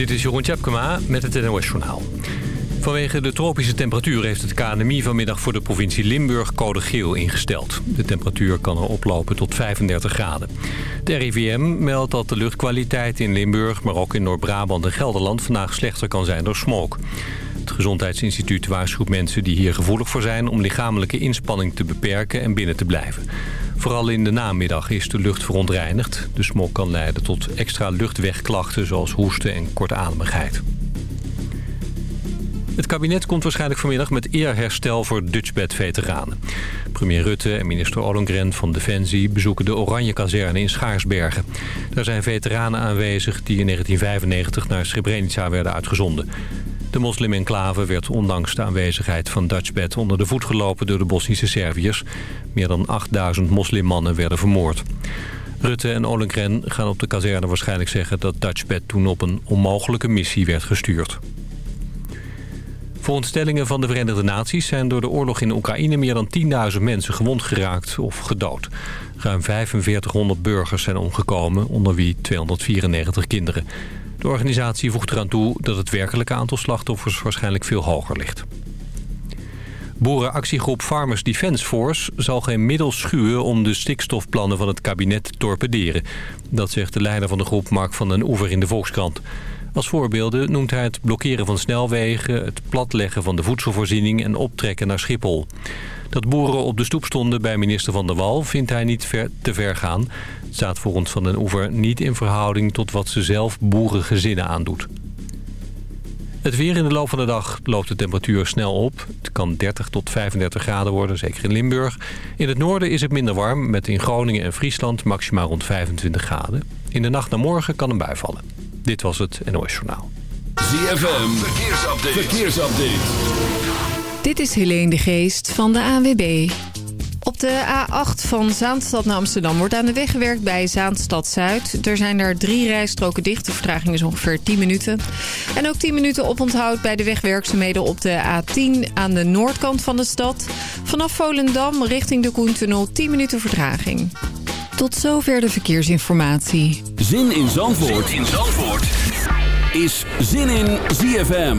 Dit is Jeroen Tjepkema met het NOS Journaal. Vanwege de tropische temperatuur heeft het KNMI vanmiddag voor de provincie Limburg code geel ingesteld. De temperatuur kan er oplopen tot 35 graden. De RIVM meldt dat de luchtkwaliteit in Limburg, maar ook in Noord-Brabant en Gelderland vandaag slechter kan zijn door smog. Het Gezondheidsinstituut waarschuwt mensen die hier gevoelig voor zijn... om lichamelijke inspanning te beperken en binnen te blijven. Vooral in de namiddag is de lucht verontreinigd. De smog kan leiden tot extra luchtwegklachten zoals hoesten en kortademigheid. Het kabinet komt waarschijnlijk vanmiddag met eerherstel voor Dutchbed-veteranen. Premier Rutte en minister Ollongren van Defensie bezoeken de Oranje-kazerne in Schaarsbergen. Daar zijn veteranen aanwezig die in 1995 naar Srebrenica werden uitgezonden. De moslim-enclave werd ondanks de aanwezigheid van Dutchbed onder de voet gelopen door de Bosnische Serviërs. Meer dan 8000 moslimmannen werden vermoord. Rutte en Ollengren gaan op de kazerne waarschijnlijk zeggen dat Dutchbed toen op een onmogelijke missie werd gestuurd. Volgens stellingen van de Verenigde Naties zijn door de oorlog in Oekraïne meer dan 10.000 mensen gewond geraakt of gedood. Ruim 4500 burgers zijn omgekomen, onder wie 294 kinderen. De organisatie voegt eraan toe dat het werkelijke aantal slachtoffers waarschijnlijk veel hoger ligt. Boerenactiegroep Farmers Defence Force zal geen middel schuwen om de stikstofplannen van het kabinet te torpederen. Dat zegt de leider van de groep Mark van den Oever in de Volkskrant. Als voorbeelden noemt hij het blokkeren van snelwegen, het platleggen van de voedselvoorziening en optrekken naar Schiphol. Dat boeren op de stoep stonden bij minister Van der Wal vindt hij niet ver, te ver gaan. Het staat volgens Van den Oever niet in verhouding tot wat ze zelf boerengezinnen aandoet. Het weer in de loop van de dag loopt de temperatuur snel op. Het kan 30 tot 35 graden worden, zeker in Limburg. In het noorden is het minder warm, met in Groningen en Friesland maximaal rond 25 graden. In de nacht naar morgen kan een bui vallen. Dit was het NOS Journaal. ZFM, verkeersupdate. verkeersupdate. Dit is Helene de Geest van de ANWB. Op de A8 van Zaanstad naar Amsterdam wordt aan de weg gewerkt bij Zaanstad Zuid. Er zijn daar drie rijstroken dicht. De vertraging is ongeveer 10 minuten. En ook 10 minuten oponthoud bij de wegwerkzaamheden op de A10 aan de noordkant van de stad. Vanaf Volendam richting de Koentunnel 10 minuten vertraging. Tot zover de verkeersinformatie. Zin in Zandvoort, zin in Zandvoort. is Zin in ZFM.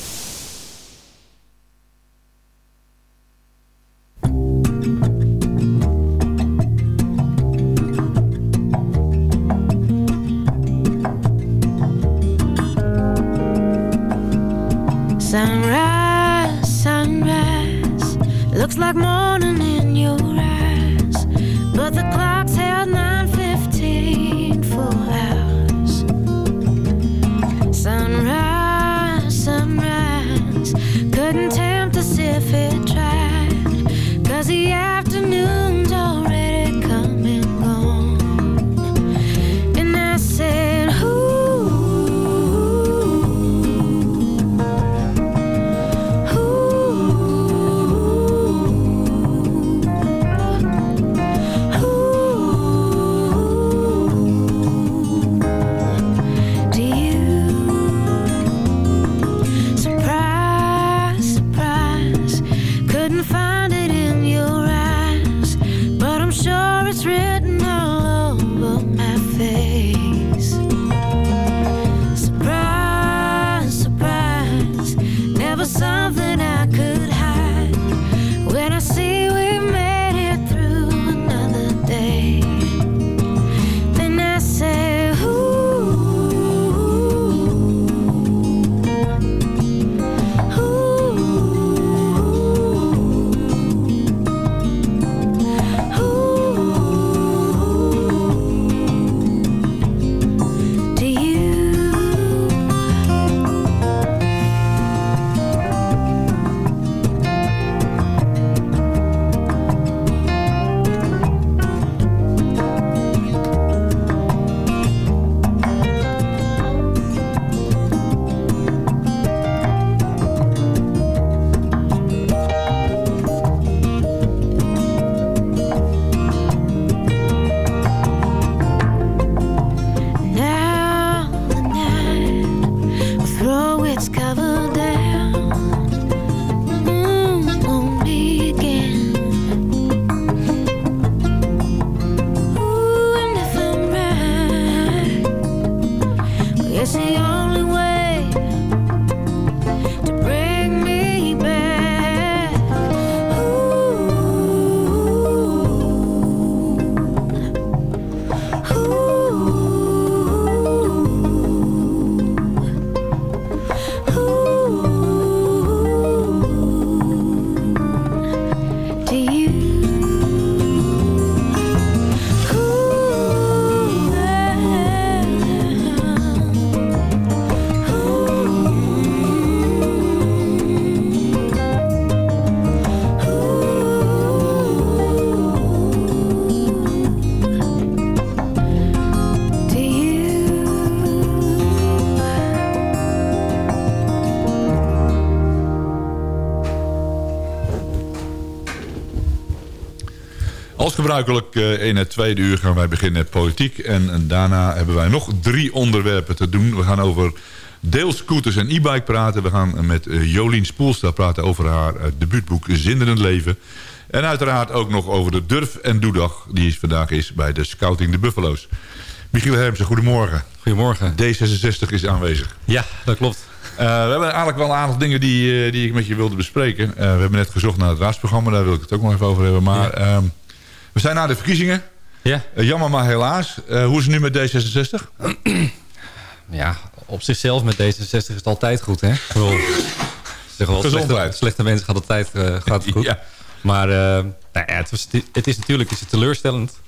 it's written gebruikelijk uh, in het tweede uur gaan wij beginnen met politiek. En, en, daarna hebben wij nog drie onderwerpen te doen. We gaan over deelscooters en e-bike praten. We gaan met uh, Jolien Spoelstra praten over haar uh, debuutboek Zinderend Leven. En uiteraard ook nog over de Durf en Doedag die vandaag is bij de Scouting de Buffalo's. Michiel Hermsen, goedemorgen. Goedemorgen. D66 is aanwezig. Ja, dat klopt. Uh, we hebben eigenlijk wel een aantal dingen die, die ik met je wilde bespreken. Uh, we hebben net gezocht naar het raadsprogramma, daar wil ik het ook nog even over hebben. Maar ja. um, we zijn na de verkiezingen. Ja. jammer maar helaas. hoe is het nu met D66? ja, op zichzelf met D66 is het altijd goed, hè? Wel slechte, slechte mensen gaat altijd gaat het goed. ja. Maar nou ja, het, was, het is natuurlijk is het teleurstellend.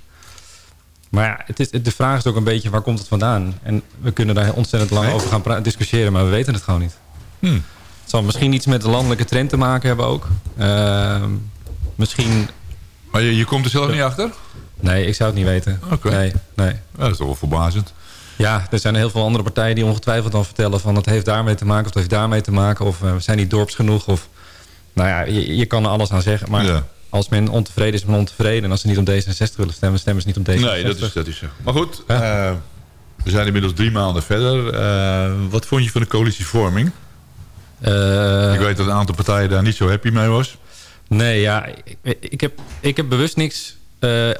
Maar ja, het is, de vraag is ook een beetje waar komt het vandaan? En we kunnen daar ontzettend lang over gaan discussiëren, maar we weten het gewoon niet. Hmm. Het zal misschien iets met de landelijke trend te maken hebben ook. Uh, misschien... Maar je, je komt er zelf niet achter? Nee, ik zou het niet weten. Oké. Nee, nee. Ja, dat is toch wel verbazend. Ja, er zijn heel veel andere partijen die ongetwijfeld dan vertellen... van het heeft daarmee te maken of het heeft daarmee te maken... of uh, we zijn niet dorps genoeg. Of, nou ja, je, je kan er alles aan zeggen. Maar ja als men ontevreden is, men ontevreden. En als ze niet op D66 willen stemmen, stemmen ze niet op D66. Nee, dat is, dat is zo. Maar goed, ja. uh, we zijn inmiddels drie maanden verder. Uh, wat vond je van de coalitievorming? Ik weet dat een aantal partijen daar niet zo happy mee was. Nee, ja, ik, ik heb, ik heb bewust niks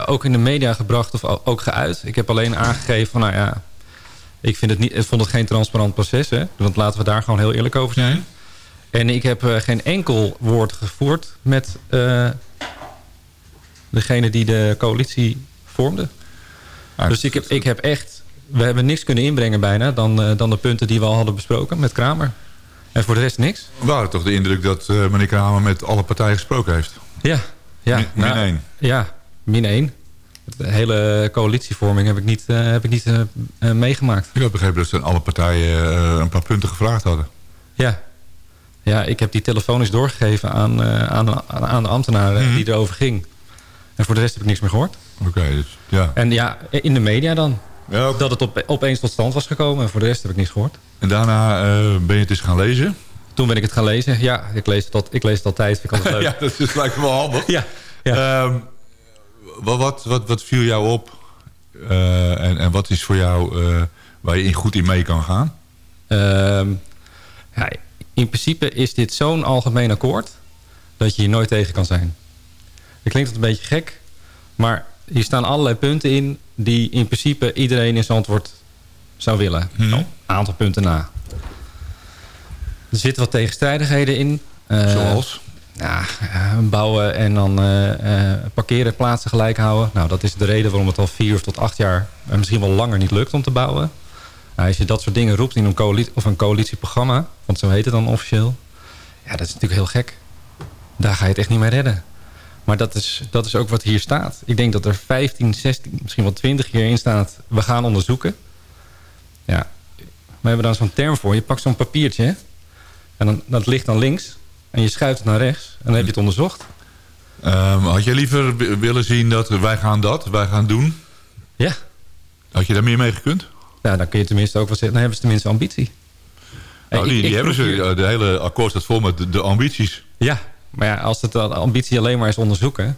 ook in de media gebracht of ook geuit. Ik heb alleen aangegeven van, nou ja... Ik, vind het niet, ik vond het geen transparant proces, hè. Want laten we daar gewoon heel eerlijk over zijn. En ik heb geen enkel woord gevoerd met degene die de coalitie vormde. Ah, dus ik heb, ik heb echt... We hebben niks kunnen inbrengen bijna... Dan, dan de punten die we al hadden besproken met Kramer. En voor de rest niks. We hadden toch de indruk dat uh, meneer Kramer met alle partijen gesproken heeft? Ja. ja min, min nou, één. Ja, min één. De hele coalitievorming heb ik niet, uh, heb ik niet meegemaakt. Ik heb begrepen dat ze alle partijen een paar punten gevraagd hadden. Ja. Ja, ik heb die telefonisch doorgegeven aan, aan, aan de ambtenaren mm -hmm. die erover ging. En voor de rest heb ik niks meer gehoord. Oké, okay, dus, ja. En ja, in de media dan. Ja. Dat het op, opeens tot stand was gekomen. En voor de rest heb ik niks gehoord. En daarna uh, ben je het eens gaan lezen? Toen ben ik het gaan lezen. Ja, ik lees het, al, ik lees het altijd. Vind ik altijd leuk. ja, dat is lijkt me wel handig. ja. ja. Um, wat, wat, wat viel jou op? Uh, en, en wat is voor jou uh, waar je in goed in mee kan gaan? Um, ja, in principe is dit zo'n algemeen akkoord... dat je hier nooit tegen kan zijn. Dat klinkt een beetje gek. Maar hier staan allerlei punten in... die in principe iedereen in zijn antwoord zou willen. Hmm. Een aantal punten na. Er zitten wat tegenstrijdigheden in. Uh, Zoals? Ja, bouwen en dan uh, uh, parkeren, plaatsen gelijk houden. Nou, dat is de reden waarom het al vier tot acht jaar... en misschien wel langer niet lukt om te bouwen. Nou, als je dat soort dingen roept in een, coalitie, of een coalitieprogramma... want zo heet het dan officieel... ja, dat is natuurlijk heel gek. Daar ga je het echt niet mee redden. Maar dat is, dat is ook wat hier staat. Ik denk dat er 15, 16, misschien wel 20 hierin staat... we gaan onderzoeken. Ja, we hebben daar zo'n term voor. Je pakt zo'n papiertje... en dan, dat ligt dan links... en je schuift het naar rechts... en dan heb je het onderzocht. Um, had je liever willen zien dat wij gaan dat, wij gaan doen? Ja. Had je daar meer mee gekund? Ja, dan kun je tenminste ook wel zeggen... dan hebben ze tenminste ambitie. Nou, die, die ik hebben ze. De hele akkoord staat vol met de, de ambities. Ja, maar ja, als het de ambitie alleen maar is onderzoeken...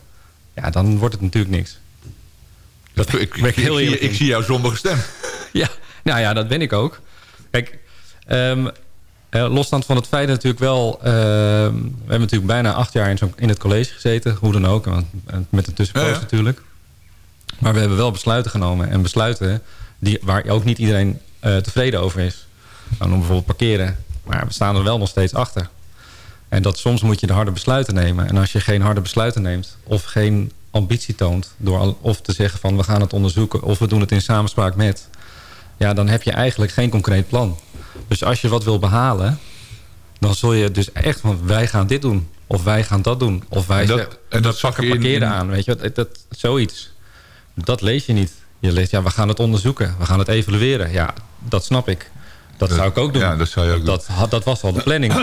ja, dan wordt het natuurlijk niks. Dat ik, ik, ik, heel ik, ik zie jouw zondige stem. ja, nou ja, dat ben ik ook. Kijk, um, uh, losstand van het feit natuurlijk wel... Uh, we hebben natuurlijk bijna acht jaar in, in het college gezeten. Hoe dan ook, met een tussenpoos ja, ja. natuurlijk. Maar we hebben wel besluiten genomen. En besluiten die, waar ook niet iedereen uh, tevreden over is. Nou, om bijvoorbeeld parkeren. Maar we staan er wel nog steeds achter. En dat soms moet je de harde besluiten nemen. En als je geen harde besluiten neemt... of geen ambitie toont... door of te zeggen van we gaan het onderzoeken... of we doen het in samenspraak met... ja, dan heb je eigenlijk geen concreet plan. Dus als je wat wil behalen... dan zul je dus echt van wij gaan dit doen... of wij gaan dat doen... of wij en dat, en dat pakken parkeren aan. Weet je, dat, dat, zoiets. Dat lees je niet. Je leest, ja, we gaan het onderzoeken. We gaan het evalueren. Ja, dat snap ik. Dat, dat zou ik ook doen. Ja, dat zou je ook dat, doen. Dat was al de planning.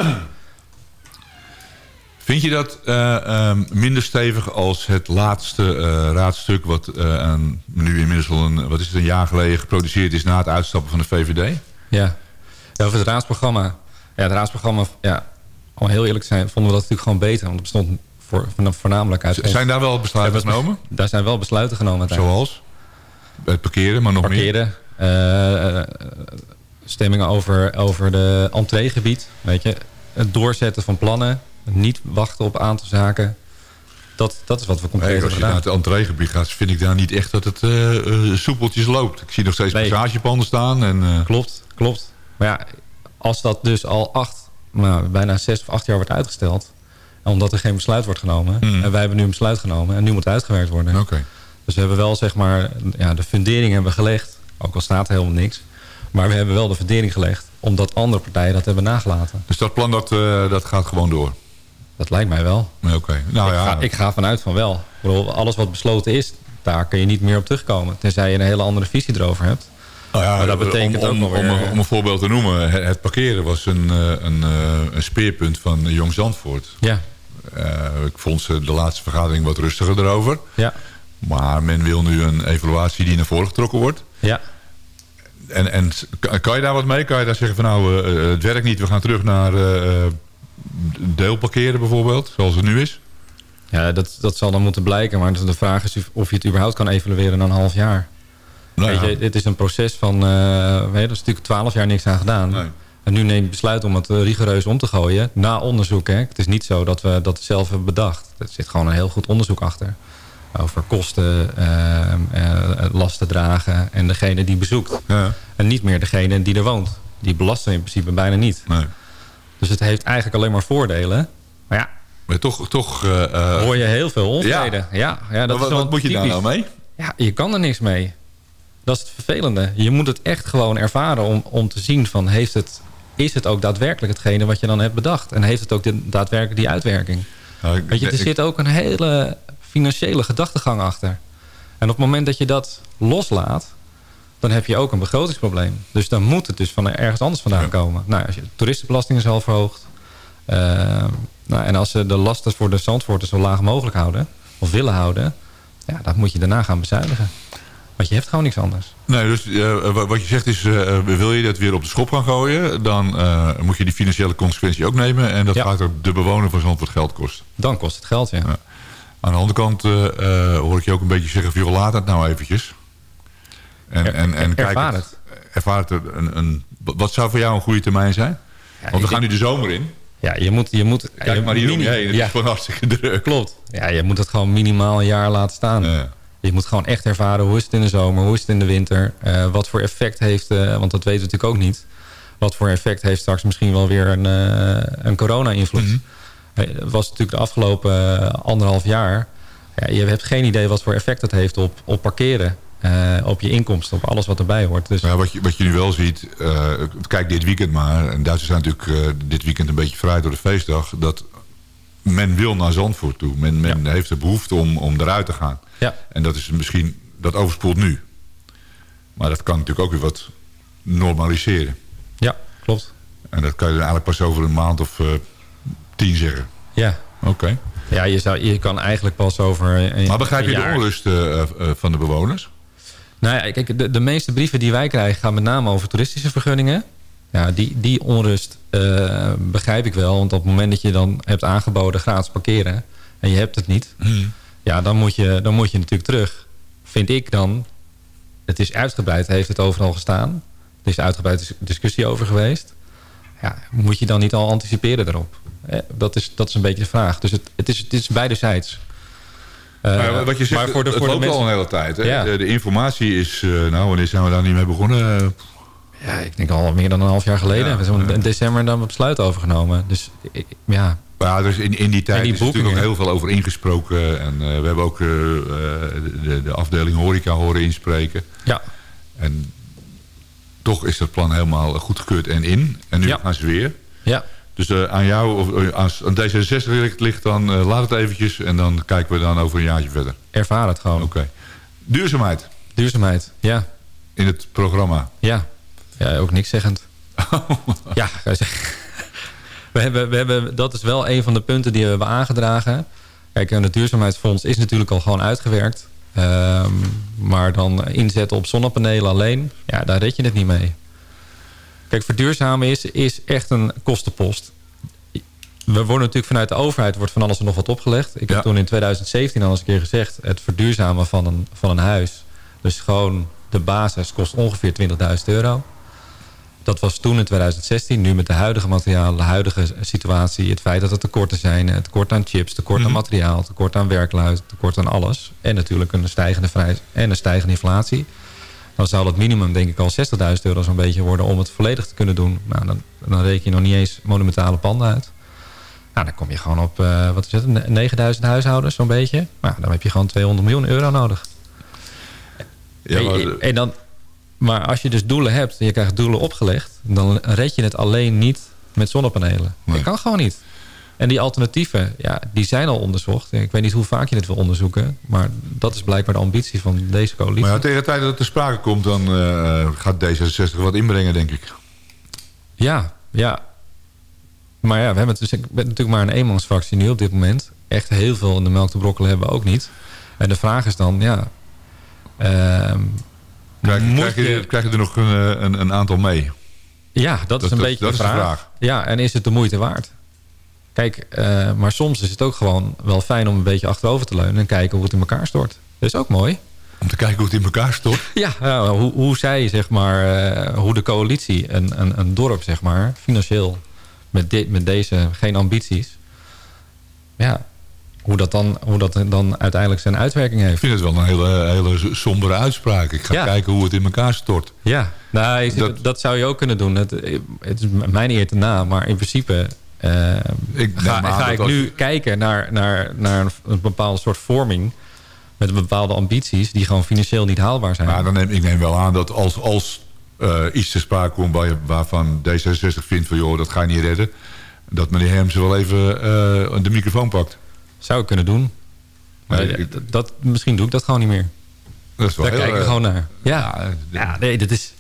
Vind je dat uh, um, minder stevig als het laatste uh, raadstuk... wat uh, nu inmiddels al een, wat is het, een jaar geleden geproduceerd is... na het uitstappen van de VVD? Ja, ja over het raadsprogramma. Ja, het raadsprogramma, ja, om heel eerlijk te zijn... vonden we dat natuurlijk gewoon beter. Want er bestond voor, voornamelijk uit... Zijn daar wel besluiten genomen? Daar zijn wel besluiten genomen. Zoals? Het parkeren, maar nog parkeren, meer? Stemmingen over, over de entreegebied. Weet je, het doorzetten van plannen. Niet wachten op aantal zaken. Dat, dat is wat we concreet nee, Als je naar het entreegebied gaat, vind ik daar niet echt dat het uh, soepeltjes loopt. Ik zie nog steeds nee. passagepanden staan. En, uh... Klopt, klopt. Maar ja, als dat dus al acht, nou, bijna zes of acht jaar wordt uitgesteld... omdat er geen besluit wordt genomen... Mm. en wij hebben nu een besluit genomen... en nu moet het uitgewerkt worden. Okay. Dus we hebben wel zeg maar, ja, de fundering hebben gelegd. Ook al staat er helemaal niks. Maar we hebben wel de fundering gelegd. Omdat andere partijen dat hebben nagelaten. Dus dat plan dat, uh, dat gaat gewoon door? Dat lijkt mij wel. Oké. Nou, ik, ja. ga, ik ga vanuit van wel. Alles wat besloten is, daar kun je niet meer op terugkomen. Tenzij je een hele andere visie erover hebt. Nou ja, maar dat betekent om, ook om, om, om, een voorbeeld te noemen. Het parkeren was een, een, een speerpunt van Jong Zandvoort. Ja. Uh, ik vond ze de laatste vergadering wat rustiger erover. Ja. Maar men wil nu een evaluatie die naar voren getrokken wordt. Ja. En, en kan je daar wat mee? Kan je daar zeggen van nou, uh, het werkt niet, we gaan terug naar uh, deelparkeren bijvoorbeeld, zoals het nu is? Ja, dat, dat zal dan moeten blijken. Maar de vraag is of je het überhaupt kan evalueren na een half jaar. Nou ja. Weet je, het is een proces van... Uh, weet je, er is natuurlijk twaalf jaar niks aan gedaan. Nee. En nu neemt besluit om het rigoureus om te gooien. Na onderzoek. Hè. Het is niet zo dat we dat zelf hebben bedacht. Er zit gewoon een heel goed onderzoek achter. Over kosten, uh, uh, lasten dragen en degene die bezoekt. Ja. En niet meer degene die er woont. Die belasten in principe bijna niet. Nee. Dus het heeft eigenlijk alleen maar voordelen. Maar ja, maar toch, toch hoor je heel veel onvrede. Ja. Ja, ja, dat wat, is wat moet je daar nou mee? Ja, je kan er niks mee. Dat is het vervelende. Je moet het echt gewoon ervaren om, om te zien van... Heeft het, is het ook daadwerkelijk hetgene wat je dan hebt bedacht? En heeft het ook de, daadwerkelijk die uitwerking? Nou, Weet je, er ik, zit ook een hele financiële gedachtegang achter. En op het moment dat je dat loslaat... dan heb je ook een begrotingsprobleem. Dus dan moet het dus van ergens anders vandaan Ja. komen. Nou, als je de toeristenbelasting is al verhoogd... Uh, nou, en als ze de lasten voor de Zandvoorten zo laag mogelijk houden... of willen houden... ja, dan moet je daarna gaan bezuinigen. Want je hebt gewoon niks anders. Nee, dus uh, wat je zegt is, uh, wil je dat weer op de schop gaan gooien... dan uh, moet je die financiële consequentie ook nemen... en dat Ja. gaat ook de bewoner van Zandvoort geld kosten. Dan kost het geld, ja. Ja. Aan de andere kant hoor ik je ook een beetje zeggen... joh, laat het nou eventjes. En, Er- en, en kijk ervaar het. Ervaar het een, een, wat zou voor jou een goede termijn zijn? Want we gaan nu de zomer in. Ja, je moet... Je moet Kijk je maar hier om je heen. Het Ja, is gewoon hartstikke druk. klopt. Ja, je moet het gewoon minimaal een jaar laten staan. Ja. Je moet gewoon echt ervaren hoe is het in de zomer, hoe is het in de winter. eh, wat voor effect heeft, eh, want dat weten we natuurlijk ook niet. Wat voor effect heeft straks misschien wel weer een, eh, een corona-invloed. Het was natuurlijk de afgelopen anderhalf jaar. Ja, je hebt geen idee wat voor effect dat heeft op, op parkeren. Eh, op je inkomsten, op alles wat erbij hoort. Dus ja, wat, je, wat je nu wel ziet, eh, kijk dit weekend maar... en Duitsers zijn natuurlijk eh, dit weekend een beetje vrij door de feestdag... dat men wil naar Zandvoort toe. Men, men heeft de behoefte om, om eruit te gaan. ja, En dat is misschien, dat overspoelt nu. Maar dat kan natuurlijk ook weer wat normaliseren. ja, klopt. En dat kan je eigenlijk pas over een maand of tien zeggen. Ja, Oké. ja je, zou, je kan eigenlijk pas over een Maar begrijp je de onrust van de bewoners? Nou ja, kijk, de, de meeste brieven die wij krijgen gaan met name over toeristische vergunningen. Ja, die, die onrust eh, begrijp ik wel. Want op het moment dat je dan hebt aangeboden gratis parkeren... en je hebt het niet... ja, dan moet, je, dan moet je natuurlijk terug. Vind ik dan... Het is uitgebreid, heeft het overal gestaan. Er is uitgebreid dis- discussie over geweest. Ja, moet je dan niet al anticiperen daarop? Eh, dat, is, dat is een beetje de vraag. Dus het, het, is, het is beidezijds. Eh, maar wat je zegt, maar voor de, het voor de loopt mensen- al een hele tijd. Hè? Ja. De, de informatie is... eh, nou, wanneer zijn we daar niet mee begonnen? Ja, ik denk al meer dan een half jaar geleden. Ja, we hebben in december dan besluit overgenomen. Dus ik- ja, Maar ja, dus in, in die tijd die is er natuurlijk ook heel veel over ingesproken. En eh, we hebben ook de, de afdeling horeca horen inspreken. ja, En toch is dat plan helemaal goedgekeurd en in. En nu Ja. gaan ze weer. ja, Dus eh, aan jou, of als aan D66 ligt, dan eh, laat het eventjes. En dan kijken we dan over een jaartje verder. ervaar het gewoon. Oké. Duurzaamheid Duurzaamheid, ja, in het programma. ja. Ja, ook niks zeggend. ja, we hebben, we hebben, dat is wel een van de punten die we hebben aangedragen. Kijk, het duurzaamheidsfonds is natuurlijk al gewoon uitgewerkt. Ehm, maar dan inzetten op zonnepanelen alleen, ja, daar red je het niet mee. Kijk, verduurzamen is, is echt een kostenpost. we worden natuurlijk vanuit de overheid wordt van alles en nog wat opgelegd. Ik heb toen in 2017 al eens een keer gezegd... het verduurzamen van een, van een huis. Dus gewoon de basis kost ongeveer 20.000 euro. Dat was toen in 2016. Nu met de huidige materialen, de huidige situatie... het feit dat er tekorten zijn. Het tekort aan chips, tekort aan materiaal... tekort aan werklui, tekort aan alles. En natuurlijk een stijgende, vrij, en een stijgende inflatie. Dan zou dat minimum denk ik al 60.000 euro zo'n beetje worden... om het volledig te kunnen doen. Nou, dan, dan reken je nog niet eens monumentale panden uit. Nou, dan kom je gewoon op, eh, wat is het, 9000 huishoudens zo'n beetje. Nou, dan heb je gewoon 200 miljoen euro nodig. Ja, En- maar, en dan, maar als je dus doelen hebt en je krijgt doelen opgelegd... dan red je het alleen niet met zonnepanelen. Nee. Dat kan gewoon niet. En die alternatieven, ja, die zijn al onderzocht. Ik weet niet hoe vaak je het wil onderzoeken. Maar dat is blijkbaar de ambitie van deze coalitie. maar ja, tegen de tijd dat het ter sprake komt... dan eh, gaat D66 wat inbrengen, denk ik. Ja, ja. Maar ja, we hebben het dus, ik ben natuurlijk maar een eenmansfractie nu op dit moment. Echt heel veel in de melk te brokkelen hebben we ook niet. En de vraag is dan, ja... ehm, Krijg, je, krijg je er nog een, eh, een, een aantal mee? Ja, dat, is een dat- beetje de, vraag. Ja, en is het de moeite waard? Kijk, eh, maar soms is het ook gewoon wel fijn om een beetje achterover te leunen... en kijken hoe het in elkaar stort. Dat is ook mooi. Om te kijken hoe het in elkaar stort. Ja, hoe, hoe zij, zeg maar, eh, hoe de coalitie, een, een, een dorp, zeg maar, financieel, met, dit, met deze geen ambities, ja, hoe dat, dan, hoe dat dan uiteindelijk zijn uitwerking Ik heeft. vind het wel een hele, hele sombere uitspraak. Ik ga Ja. kijken hoe het in elkaar stort. Ja, nou, Dat- dat, zou je ook kunnen doen. Het, het is mijn eer te na, maar in principe Ik ga, ik als- nu kijken naar, naar, naar een, een bepaalde soort vorming met bepaalde ambities die gewoon financieel niet haalbaar zijn. Maar dan neem, ik neem wel aan dat als, als eh, iets ter sprake komt... Waar, waarvan D66 vindt van... joh, dat ga je niet redden... dat meneer Hermsen wel even eh, de microfoon pakt. Zou ik kunnen doen. Maar Nee, ja, ik- dat, misschien doe ik dat gewoon niet meer. Dat is wel Daar heel, kijk ik eh, gewoon naar. Ja, ja, ja nee, dat is...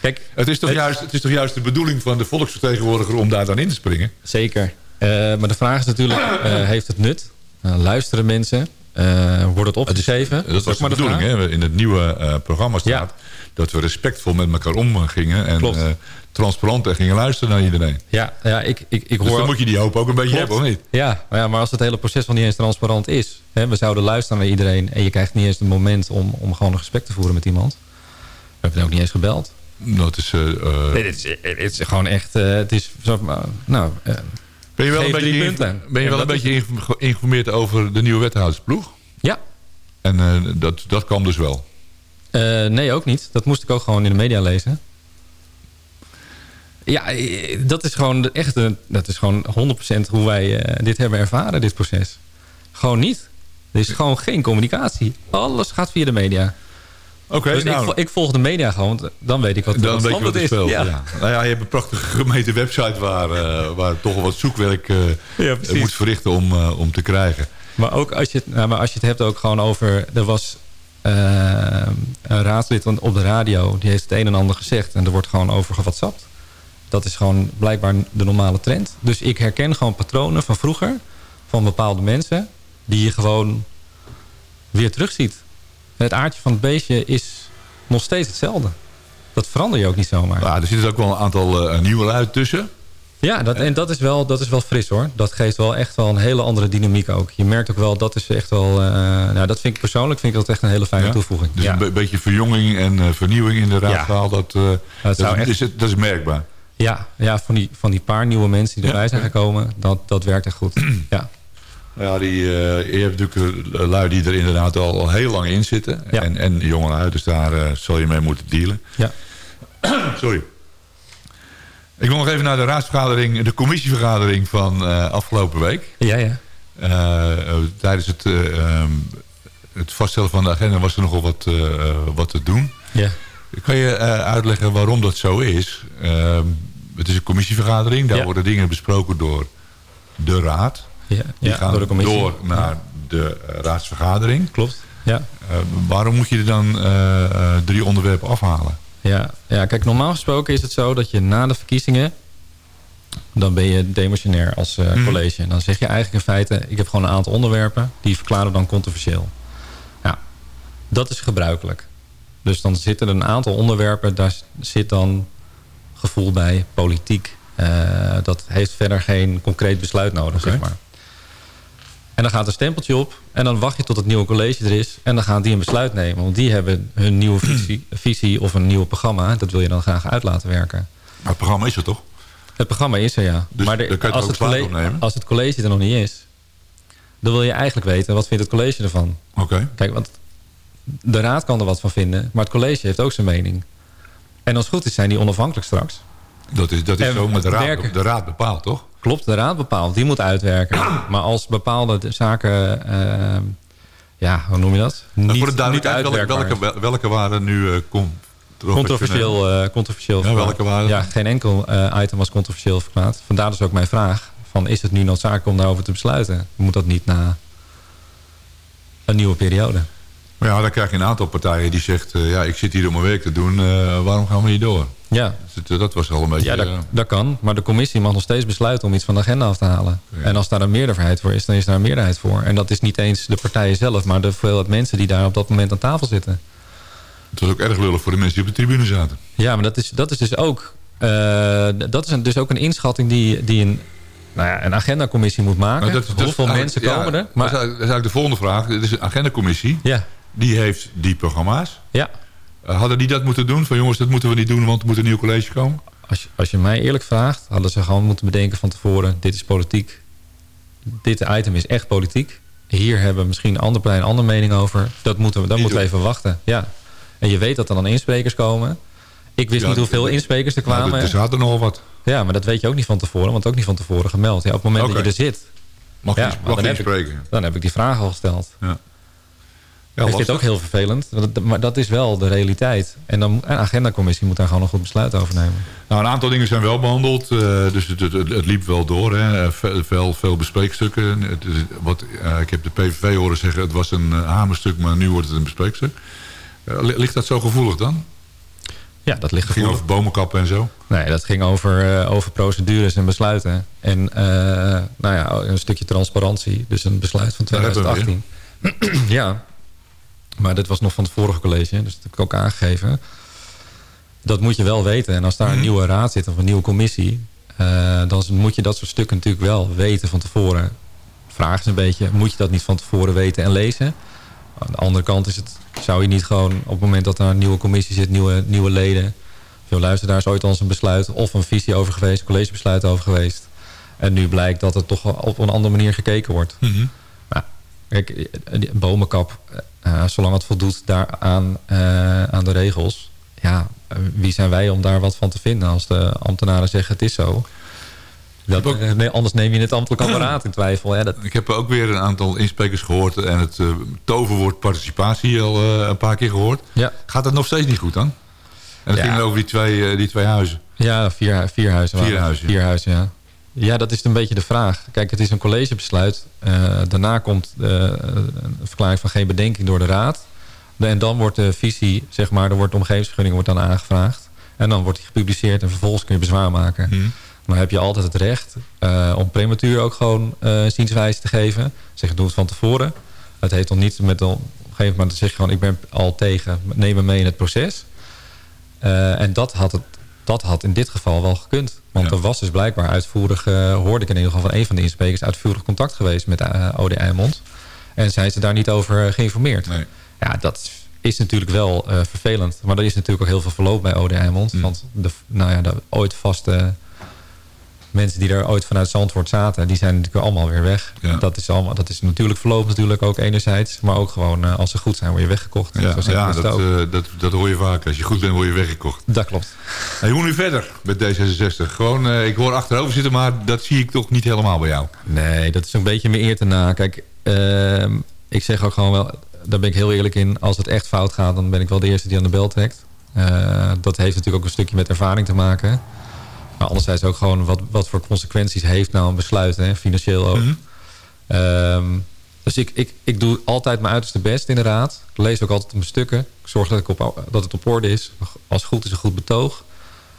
Kijk, Het is, toch Het- juist, het is toch juist de bedoeling van de volksvertegenwoordiger... om daar dan in te springen? zeker. Eh, maar de vraag is natuurlijk, eh, heeft het nut? Nou, luisteren mensen? Eh, wordt het opgeschreven? Dat was ook de bedoeling. Hè? In het nieuwe eh, programma staat... dat we respectvol met elkaar omgingen... en eh, transparant en gingen luisteren naar iedereen. Ja, ja ik, ik, ik Dus hoor... dan moet je die hoop ook een beetje Klopt. hebben, of niet? Ja, maar ja, maar als het hele proces van niet eens transparant is... Hè, we zouden luisteren naar iedereen... en je krijgt niet eens het moment om, om gewoon een gesprek te voeren met iemand. We hebben ook niet eens gebeld. Dat is... eh, eh, Nee, dit is, het is gewoon echt... eh, het is zo, nou, eh, ben je wel, een beetje, punten. ben je wel een beetje geïnformeerd over de nieuwe wethoudersploeg? ja, En eh, dat, dat kan dus wel. Eh, nee, ook niet. Dat moest ik ook gewoon in de media lezen. Ja, eh, dat is gewoon echt een, dat is gewoon 100% hoe wij eh, dit hebben ervaren, dit proces. Gewoon niet. Er is gewoon geen communicatie. Alles gaat via de media. Oké, dus ik, nou, ik volg de media gewoon, want dan weet ik wat, dan weet je wat standaard speelt. is. Ja. Nou ja, je hebt een prachtige gemeente website waar, eh, waar toch wat zoekwerk eh, Ja, precies. moet verrichten om, eh, om te krijgen. Maar ook als je, het, nou, maar als je het hebt ook gewoon over... Er was eh, een raadslid op de radio. Die heeft het een en ander gezegd. En er wordt gewoon over gewatsapt. Dat is gewoon blijkbaar de normale trend. Dus ik herken gewoon patronen van vroeger. Van bepaalde mensen. Die je gewoon weer terugziet. Het aardje van het beestje is nog steeds hetzelfde. Dat verander je ook niet zomaar. Ja, er zitten ook wel een aantal eh, nieuwe uit tussen. Ja, dat, en dat is, wel, dat is wel fris hoor. Dat geeft wel echt wel een hele andere dynamiek ook. Je merkt ook wel, dat is echt wel... eh, nou, dat vind ik persoonlijk vind ik dat echt een hele fijne Ja? toevoeging. Dus ja. een be- beetje verjonging en eh, vernieuwing in de raadzaal. Dat, dat, echt- is, dat is merkbaar. Ja, ja van, die, van die paar nieuwe mensen die erbij zijn gekomen, dat, dat werkt echt goed. ja. Ja, die, eh, je hebt natuurlijk lui die er inderdaad al, al heel lang in zitten. Ja. En, en jongelui, dus daar eh, zul je mee moeten dealen. Ja. Sorry. Ik wil nog even naar de raadsvergadering, de commissievergadering van eh, afgelopen week. Ja, ja. Tijdens het, eh, ehm, het vaststellen van de agenda was er nogal wat, wat te doen. Ja, Kan je uitleggen waarom dat zo is? Ehm, het is een commissievergadering, daar Ja. worden dingen besproken door de raad. Ja, Die gaan door de commissie. door naar de eh, raadsvergadering. Klopt. Ja. Eh, waarom moet je er dan eh, drie onderwerpen afhalen? Ja, ja, kijk, normaal gesproken is het zo dat je na de verkiezingen... dan ben je demissionair als Mhm. college. En dan zeg je eigenlijk in feite... ik heb gewoon een aantal onderwerpen... die verklaren dan controversieel. Ja, dat is gebruikelijk. Dus dan zitten er een aantal onderwerpen... daar zit dan gevoel bij, politiek. Dat heeft verder geen concreet besluit nodig, zeg maar. En dan gaat een stempeltje op. En dan wacht je tot het nieuwe college er is. En dan gaan die een besluit nemen. Want die hebben hun nieuwe visie, visie of een nieuw programma. Dat wil je dan graag uit laten werken. Maar het programma is er toch? Het programma is er, ja. Dus maar de- daar kan je als, het college, als het college er nog niet is... dan wil je eigenlijk weten, wat vindt het college ervan? Oké. Kijk, want de raad kan er wat van vinden... maar het college heeft ook zijn mening. En als het goed is, zijn die onafhankelijk straks. Dat is, dat is En zo, maar de raad, de raad bepaalt, toch? Klopt, de raad bepaalt. Die moet uitwerken. Maar als bepaalde de zaken... eh, ja, hoe noem je dat? Niet, voor de niet duidelijkheid, welke, welke, welke waren nu eh Controversieel, eh, controversieel Ja, welke waren Ja, geen enkel eh, item was controversieel verklaard. Vandaar dus ook mijn vraag. Van, is het nu noodzakelijk om daarover te besluiten? Moet dat niet na een nieuwe periode? Maar ja, dan krijg je een aantal partijen die zegt... eh, ja, ik zit hier om mijn werk te doen, eh, waarom gaan we niet door? Ja, Dus dat was al een beetje... ja dat, eh, dat kan. Maar de commissie mag nog steeds besluiten om iets van de agenda af te halen. Ja. En als daar een meerderheid voor is, dan is daar een meerderheid voor. En dat is niet eens de partijen zelf, maar de hoeveelheid mensen die daar op dat moment aan tafel zitten. het was ook erg lullig voor de mensen die op de tribune zaten. Ja, maar dat is, dat is dus ook... dat is een, dus ook een inschatting die, die een, nou ja, een agendacommissie moet maken. Nou, dat is- dat is Hoeveel mensen ja, komen er? Dat is, Maar, dat is eigenlijk de volgende vraag. Het is een agendacommissie. ja, Die heeft die programma's. ja. Eh, hadden die dat moeten doen? Van jongens, dat moeten we niet doen, want er moet een nieuw college komen? Als, je- als je mij eerlijk vraagt, hadden ze gewoon moeten bedenken van tevoren... dit is politiek. Dit item is echt politiek. Hier hebben misschien andere partijen een andere mening over. Dat moeten we, Niet moeten we even wachten. Ja. En je weet dat er dan insprekers komen. Ik wist Ja, niet hoeveel insprekers er Nou, kwamen. er zaten nogal wat. ja, maar dat weet je ook niet van tevoren. Want ook niet van tevoren gemeld. Ja, op het moment dat je er zit, Mag Ja, je mag dan heb ik- inspreken? dan heb ik die vraag al gesteld. Ja. Ja, ik vind het lastig. ook heel vervelend. Maar dat is wel de realiteit. En dan, een agendacommissie moet daar gewoon een goed besluit over nemen. Nou, een aantal dingen zijn wel behandeld. eh, dus het, het, het liep wel door. Hè. Eh, Veel, veel, bespreekstukken. Het is, wat, eh, ik heb de PVV horen zeggen... het was een hamerstuk, maar nu wordt het een bespreekstuk. Li- ligt dat zo gevoelig dan? Ja, dat ligt Het ging gevoelig. over bomenkappen en zo. Nee, dat ging over, over procedures en besluiten. En nou ja, een stukje transparantie. Dus een besluit van Daar hebben we 2018. ja, maar dit was nog van het vorige college. Dus dat heb ik ook aangegeven. Dat moet je wel weten. En als daar Mhm. een nieuwe raad zit of een nieuwe commissie... eh, dan moet je dat soort stukken natuurlijk wel weten van tevoren. Vraag is een beetje, moet je dat niet van tevoren weten en lezen? Aan de andere kant is het, zou je niet gewoon op het moment dat er een nieuwe commissie zit... nieuwe, nieuwe leden... Veel luister, daar is ooit al eens een besluit of een visie over geweest, een collegebesluit over geweest. En nu blijkt dat er toch op een andere manier gekeken wordt. Mhm. Nou, kijk, eh, die bomenkap, eh, zolang het voldoet daaraan eh, aan de regels. Ja, wie zijn wij om daar wat van te vinden als de ambtenaren zeggen het is zo. Dat, nee, anders neem je het ambtelijk apparaat in twijfel. Dat, Ik heb ook weer een aantal insprekers gehoord... en het toverwoord participatie al een paar keer gehoord. ja, Gaat het nog steeds niet goed dan? En het Ja. ging over die twee, die twee huizen. Ja, vier, vier huizen. Vier huizen, Vier huizen, ja. Ja, dat is een beetje de vraag. Kijk, het is een collegebesluit. Eh, daarna komt eh, een verklaring van geen bedenking door de raad. En dan wordt de visie, zeg maar, er wordt de omgevingsvergunning wordt dan aangevraagd. En dan wordt die gepubliceerd en vervolgens kun je bezwaar maken. Maar heb je altijd het recht eh, om prematuur ook gewoon zienswijze te geven. Zeg, doe het van tevoren. Het heeft dan niet met op een gegeven moment zeg je gewoon, ik ben al tegen, neem me mee in het proces. En dat had, het, dat had in dit geval wel gekund. Want Ja. er was dus blijkbaar uitvoerig, eh, hoorde ik in ieder geval van een van de insprekers, uitvoerig contact geweest met eh, OD Eimond. En zijn ze daar niet over eh, geïnformeerd. Nee. Ja, dat is natuurlijk wel eh, vervelend. Maar er is natuurlijk ook heel veel verloop bij OD Eimond. Mm. Want de, nou ja, de ooit vaste mensen die er ooit vanuit Zandvoort zaten... die zijn natuurlijk allemaal weer weg. Ja. Dat, is allemaal, dat is natuurlijk verloop natuurlijk ook enerzijds. Maar ook gewoon eh, als ze goed zijn, word je weggekocht. Ja, dat, eh, dat, dat hoor je vaak. Als je goed bent, word je weggekocht. dat klopt. Hey, hoe nu verder met D66? Gewoon, eh, ik hoor achterover zitten, maar dat zie ik toch niet helemaal bij jou. Nee, dat is een beetje meer eer te na. Kijk, ehm, ik zeg ook gewoon wel... daar ben ik heel eerlijk in. Als het echt fout gaat, dan ben ik wel de eerste die aan de bel trekt. Dat heeft natuurlijk ook een stukje met ervaring te maken. Maar anderzijds ook gewoon wat, wat voor consequenties heeft nou een besluit, hè, financieel ook. Mhm. Ehm, dus ik, ik, ik doe altijd mijn uiterste best in de raad. Ik lees ook altijd mijn stukken. Ik zorg dat, ik op, dat het op orde is. Als het goed is, een goed betoog.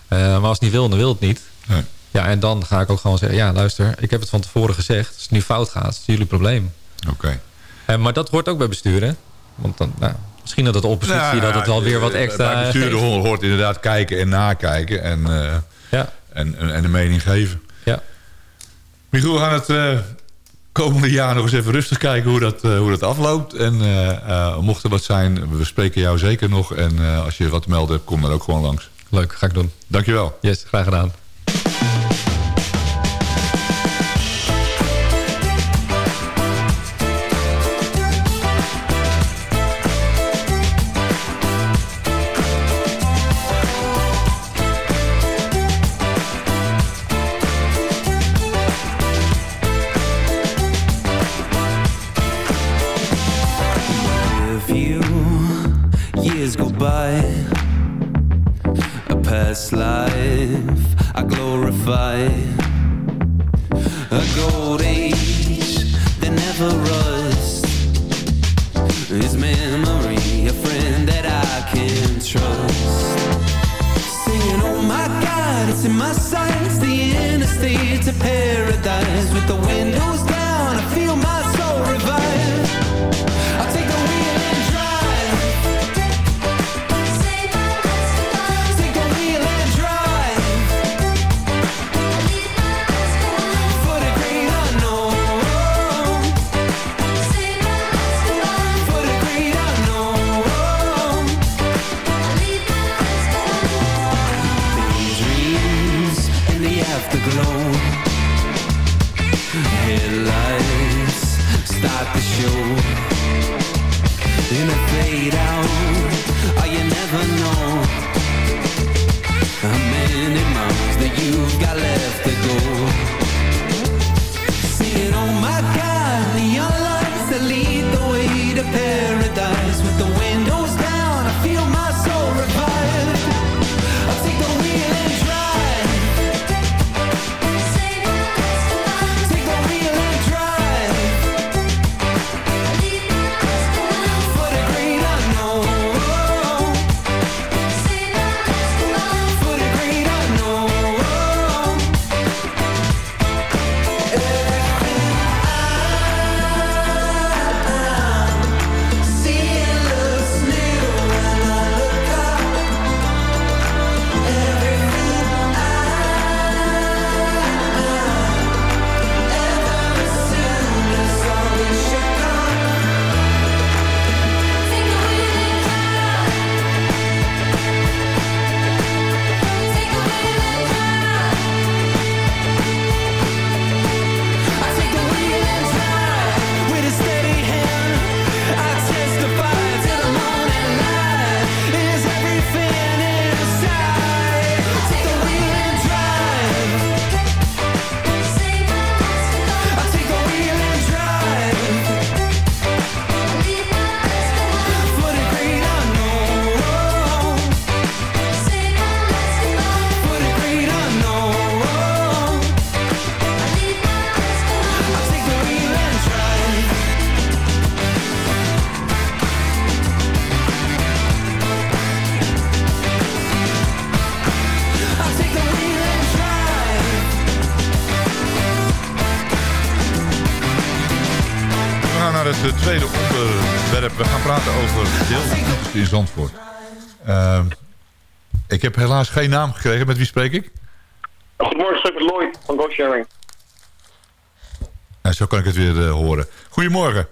Eh, maar als het niet wil, dan wil het niet. Nee. Ja, en dan ga ik ook gewoon zeggen... ja, luister, ik heb het van tevoren gezegd. Als het nu fout gaat, is het jullie probleem. Oké. Eh, maar dat hoort ook bij besturen. Want dan, nou, misschien dat het de oppositie... Nou, dat het wel weer wat eh, extra... Bij geeft. hoort, inderdaad kijken en nakijken. En, Ja, en, en, en een mening geven. Ja. Michiel, we gaan het eh, komende jaar nog eens even rustig kijken hoe dat, eh, hoe dat afloopt. En eh, mocht er wat zijn, we spreken jou zeker nog. En als je wat te melden hebt, kom dan ook gewoon langs. Leuk, ga ik doen. Dankjewel. Yes, graag gedaan. Zandvoort. Ehm, ik heb helaas geen naam gekregen. Met wie spreek ik? Goedemorgen, ik spreek met Lloyd van GoSharing. En zo kan ik het weer eh, horen. Goedemorgen.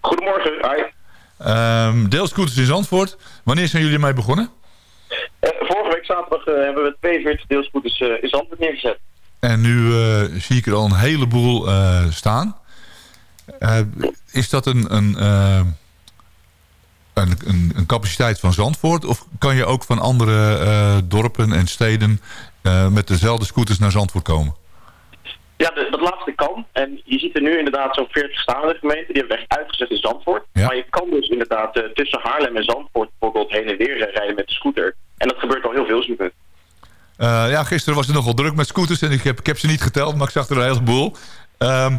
Goedemorgen, hi. Ehm deelscooters in Zandvoort. Wanneer zijn jullie ermee begonnen? Eh, vorige week zaterdag eh, hebben we 42 deelscooters in Zandvoort neergezet. En nu zie ik er al een heleboel staan. Is dat een, een, een, een, een capaciteit van Zandvoort? Of kan je ook van andere eh, dorpen en steden eh, met dezelfde scooters naar Zandvoort komen? Ja, de- dat laatste kan. En je ziet er nu inderdaad zo'n 40 staan in de gemeente. Die hebben echt uitgezet in Zandvoort. Ja. Maar je kan dus inderdaad eh, tussen Haarlem en Zandvoort bijvoorbeeld heen en weer rijden met de scooter. En dat gebeurt al heel veel zoeken. Eh, ja, gisteren was het nogal druk met scooters en ik heb, ik heb ze niet geteld, maar ik zag er een heleboel. Ehm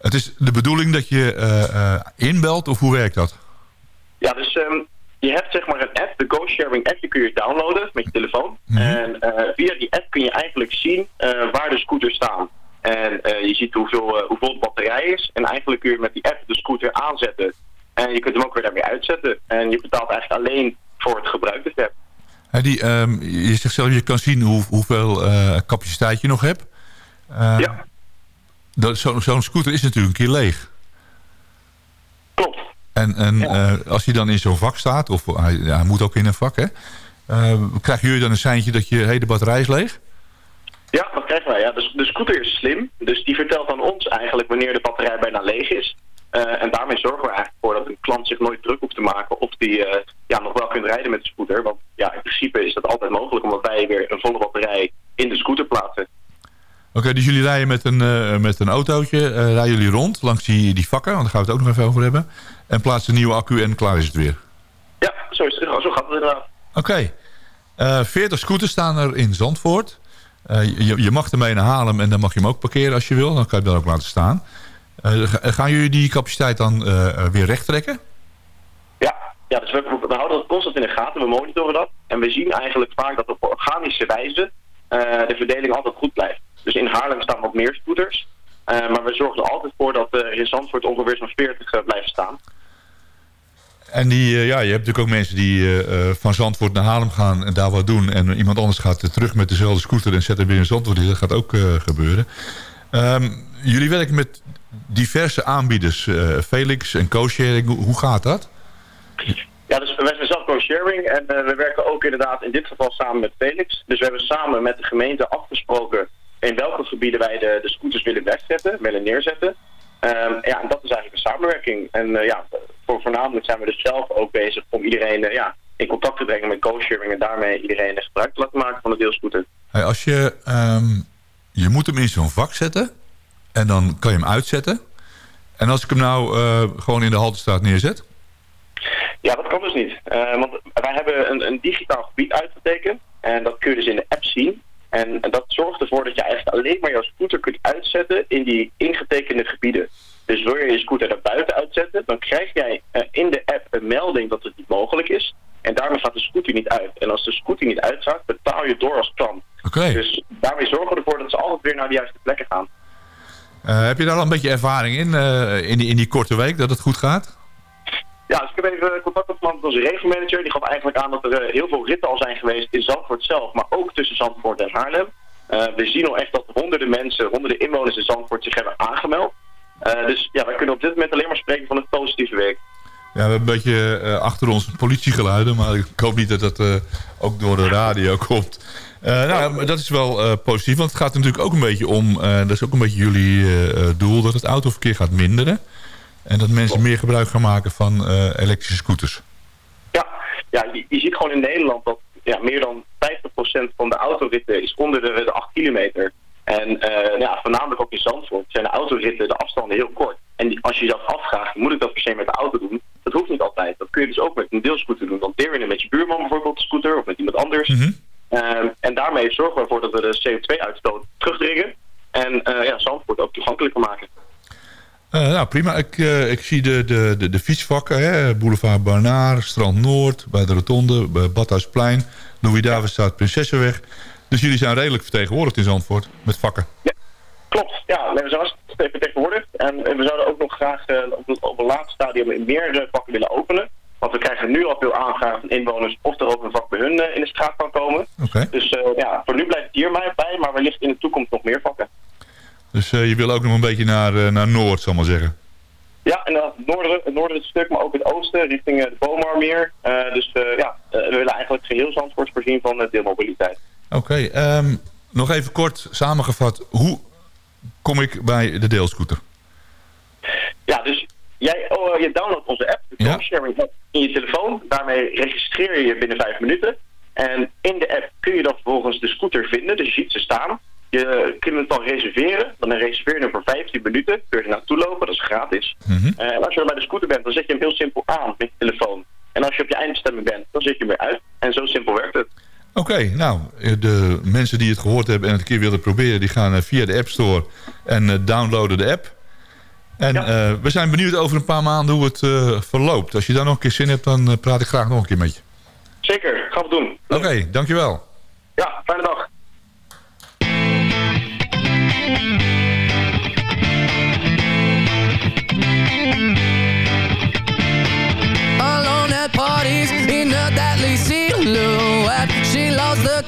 het is de bedoeling dat je inbelt of hoe werkt dat? Ja, dus ehm, je hebt zeg maar een app, de GoSharing app, die kun je downloaden met je telefoon. Mhm. En eh, via die app kun je eigenlijk zien eh, waar de scooters staan. En eh, je ziet hoeveel, hoeveel de batterij is. En eigenlijk kun je met die app de scooter aanzetten. En je kunt hem ook weer daarmee uitzetten. En je betaalt eigenlijk alleen voor het gebruik dus die, ehm, je zegt zelf, je kan zien hoe, hoeveel capaciteit je nog hebt. Eh, Ja. dat- Zo'n zo'n scooter is natuurlijk een keer leeg. Klopt. En, en Ja. eh, als hij dan in zo'n vak staat, of hij, ja, hij moet ook in een vak, hè? eh, krijgen jullie dan een seintje dat je hele batterij is leeg? Ja, dat krijgen wij. Ja. Dus de scooter is slim. Dus die vertelt aan ons eigenlijk wanneer de batterij bijna leeg is. Eh, en daarmee zorgen we eigenlijk voor dat een klant zich nooit druk hoeft te maken of die eh, ja, nog wel kunt rijden met de scooter. Want ja, in principe is dat altijd mogelijk omdat wij weer een volle batterij in de scooter plaatsen. Oké, dus jullie rijden met een, eh, met een autootje, eh, rijden jullie rond langs die, die vakken, want daar gaan we het ook nog even over hebben. En plaatsen een nieuwe accu en klaar is het weer. Ja, zo, is het, zo gaat het inderdaad. Oké, Eh 40 scooters staan er in Zandvoort. Eh, je, je mag ermee naar Haarlem en dan mag je hem ook parkeren als je wil. Dan kan je hem dan ook laten staan. Eh, ga- gaan jullie die capaciteit dan weer recht trekken? Ja, ja dus we, we houden dat constant in de gaten, we monitoren dat. En we zien eigenlijk vaak dat op organische wijze de verdeling altijd goed blijft. Dus in Haarlem staan wat meer scooters. Eh, maar we zorgen er altijd voor dat er in Zandvoort ongeveer zo'n 40 eh, blijven staan. En die, eh, ja, je hebt natuurlijk ook mensen die eh, eh, van Zandvoort naar Haarlem gaan en daar wat doen. En iemand anders gaat eh, terug met dezelfde scooter en zet hem weer in Zandvoort. Dat gaat ook eh, gebeuren. Ehm, jullie werken met diverse aanbieders. eh, Felix en co-sharing. Hoe, gaat dat? Ja, dus wij zijn zelf co-sharing en eh, we werken ook inderdaad in dit geval samen met Felix. Dus we hebben samen met de gemeente afgesproken in welke gebieden wij de, de scooters willen wegzetten, willen neerzetten. Ehm, ja, en dat is eigenlijk een samenwerking. En eh, ja, voor, voornamelijk zijn we dus zelf ook bezig om iedereen eh, ja, in contact te brengen met co-sharing en daarmee iedereen gebruik te laten maken van de deelscooter. Hey, als je, ehm, je moet hem in zo'n vak zetten en dan kan je hem uitzetten. En als ik hem nou eh, gewoon in de haltestraat neerzet? Ja, dat kan dus niet. Eh, want wij hebben een, een digitaal gebied uitgetekend. En dat kun je dus in de app zien. En, en dat zorgt ervoor dat je eigenlijk alleen maar jouw scooter kunt uitzetten in die ingetekende gebieden. Dus wil je je scooter daar buiten uitzetten, dan krijg jij eh, in de app een melding dat het niet mogelijk is. En daarmee gaat de scooter niet uit. En als de scooter niet uitgaat, betaal je door als klant. Oké. Dus daarmee zorgen we ervoor dat ze altijd weer naar de juiste plekken gaan. Eh, heb je daar al een beetje ervaring in, eh, in, die, in die korte week, dat het goed gaat? Ja, dus ik heb even contact opgenomen met onze regelmanager. Die gaf eigenlijk aan dat er eh, heel veel ritten al zijn geweest in Zandvoort zelf, maar ook tussen Zandvoort en Haarlem. Eh, we zien al echt dat honderden mensen, honderden inwoners in Zandvoort zich hebben aangemeld. Eh, dus ja, wij kunnen op dit moment alleen maar spreken van een positieve week. Ja, we hebben een beetje achter ons politiegeluiden, maar ik hoop niet dat dat ook door de radio komt. Eh, nou, dat is wel positief, want het gaat natuurlijk ook een beetje om, dat is ook een beetje jullie doel, dat het autoverkeer gaat minderen. En dat mensen meer gebruik gaan maken van eh, elektrische scooters. Ja, ja je, je ziet gewoon in Nederland dat ja, meer dan 50% van de autoritten is onder de, de 8 kilometer. En eh, ja, voornamelijk ook in Zandvoort zijn de autoritten de afstanden heel kort. En als je jezelf afvraagt, moet ik dat per se met de auto doen? Dat hoeft niet altijd. Dat kun je dus ook met een deelscooter doen. Dan deel je met je buurman bijvoorbeeld, de scooter, of met iemand anders. Mhm. Ehm, en daarmee zorgen we ervoor dat we de CO2-uitstoot terugdringen. En eh, ja, Zandvoort ook toegankelijker maken. Eh, nou, prima. Ik, eh, ik zie de, de, de, de fietsvakken. Hè? Boulevard Barnaar, Strand Noord, bij de Rotonde, bij Badhuisplein, Louis Davidstraat, Prinsessenweg. Dus jullie zijn redelijk vertegenwoordigd in Zandvoort met vakken. Klopt, ja, we zijn hartstikke vertegenwoordigd. En, en we zouden ook nog graag eh, op, op een later stadium in meer eh, vakken willen openen. Want we krijgen nu al veel aanvragen van inwoners of er ook een vak bij hun in de straat kan komen. Oké. Dus ja, voor nu blijft het hier maar bij, maar wellicht in de toekomst nog meer vakken. Dus je wil ook nog een beetje naar, naar Noord, zal ik maar zeggen. Ja, en dan het noorden, het noordelijke stuk, maar ook het oosten, richting eh, de Bomarmeer. Eh dus eh, ja, eh, we willen eigenlijk geheel Zandvoort voorzien van uh, deelmobiliteit. Oké, ehm, nog even kort samengevat. Hoe kom ik bij de deelscooter? Ja, dus jij, oh, eh, je downloadt onze app, de Ja. Sharing app, in je telefoon. Daarmee registreer je je binnen vijf minuten. En in de app kun je dan vervolgens de scooter vinden, dus je ziet ze staan. Je kunt het dan reserveren. Dan reserveer je hem voor 15 minuten. Kun je er naartoe lopen, dat is gratis. Mhm. Eh, en als je er bij de scooter bent, dan zet je hem heel simpel aan met je telefoon. En als je op je eindbestemming bent, dan zet je hem weer uit. En zo simpel werkt het. Oké, nou, eh, de mensen die het gehoord hebben en het een keer willen proberen... die gaan eh, via de App Store en eh, downloaden de app. En Ja. we zijn benieuwd over een paar maanden hoe het verloopt. Als je daar nog een keer zin hebt, dan praat ik graag nog een keer met je. Zeker, gaan we doen. Oké, dankjewel.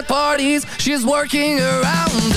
At parties, she's working around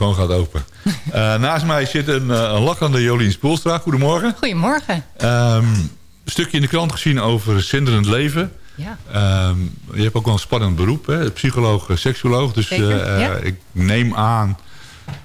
microfoon gaat open. Eh, naast mij zit een, eh, een lachende Jolien Spoelstra. Goedemorgen. Goedemorgen. Ehm, een stukje in de krant gezien over zinderend leven. Ja. Ehm, je hebt ook wel een spannend beroep, hè? psycholoog, eh, seksuoloog. Dus Zeker, eh, ja. ik neem aan,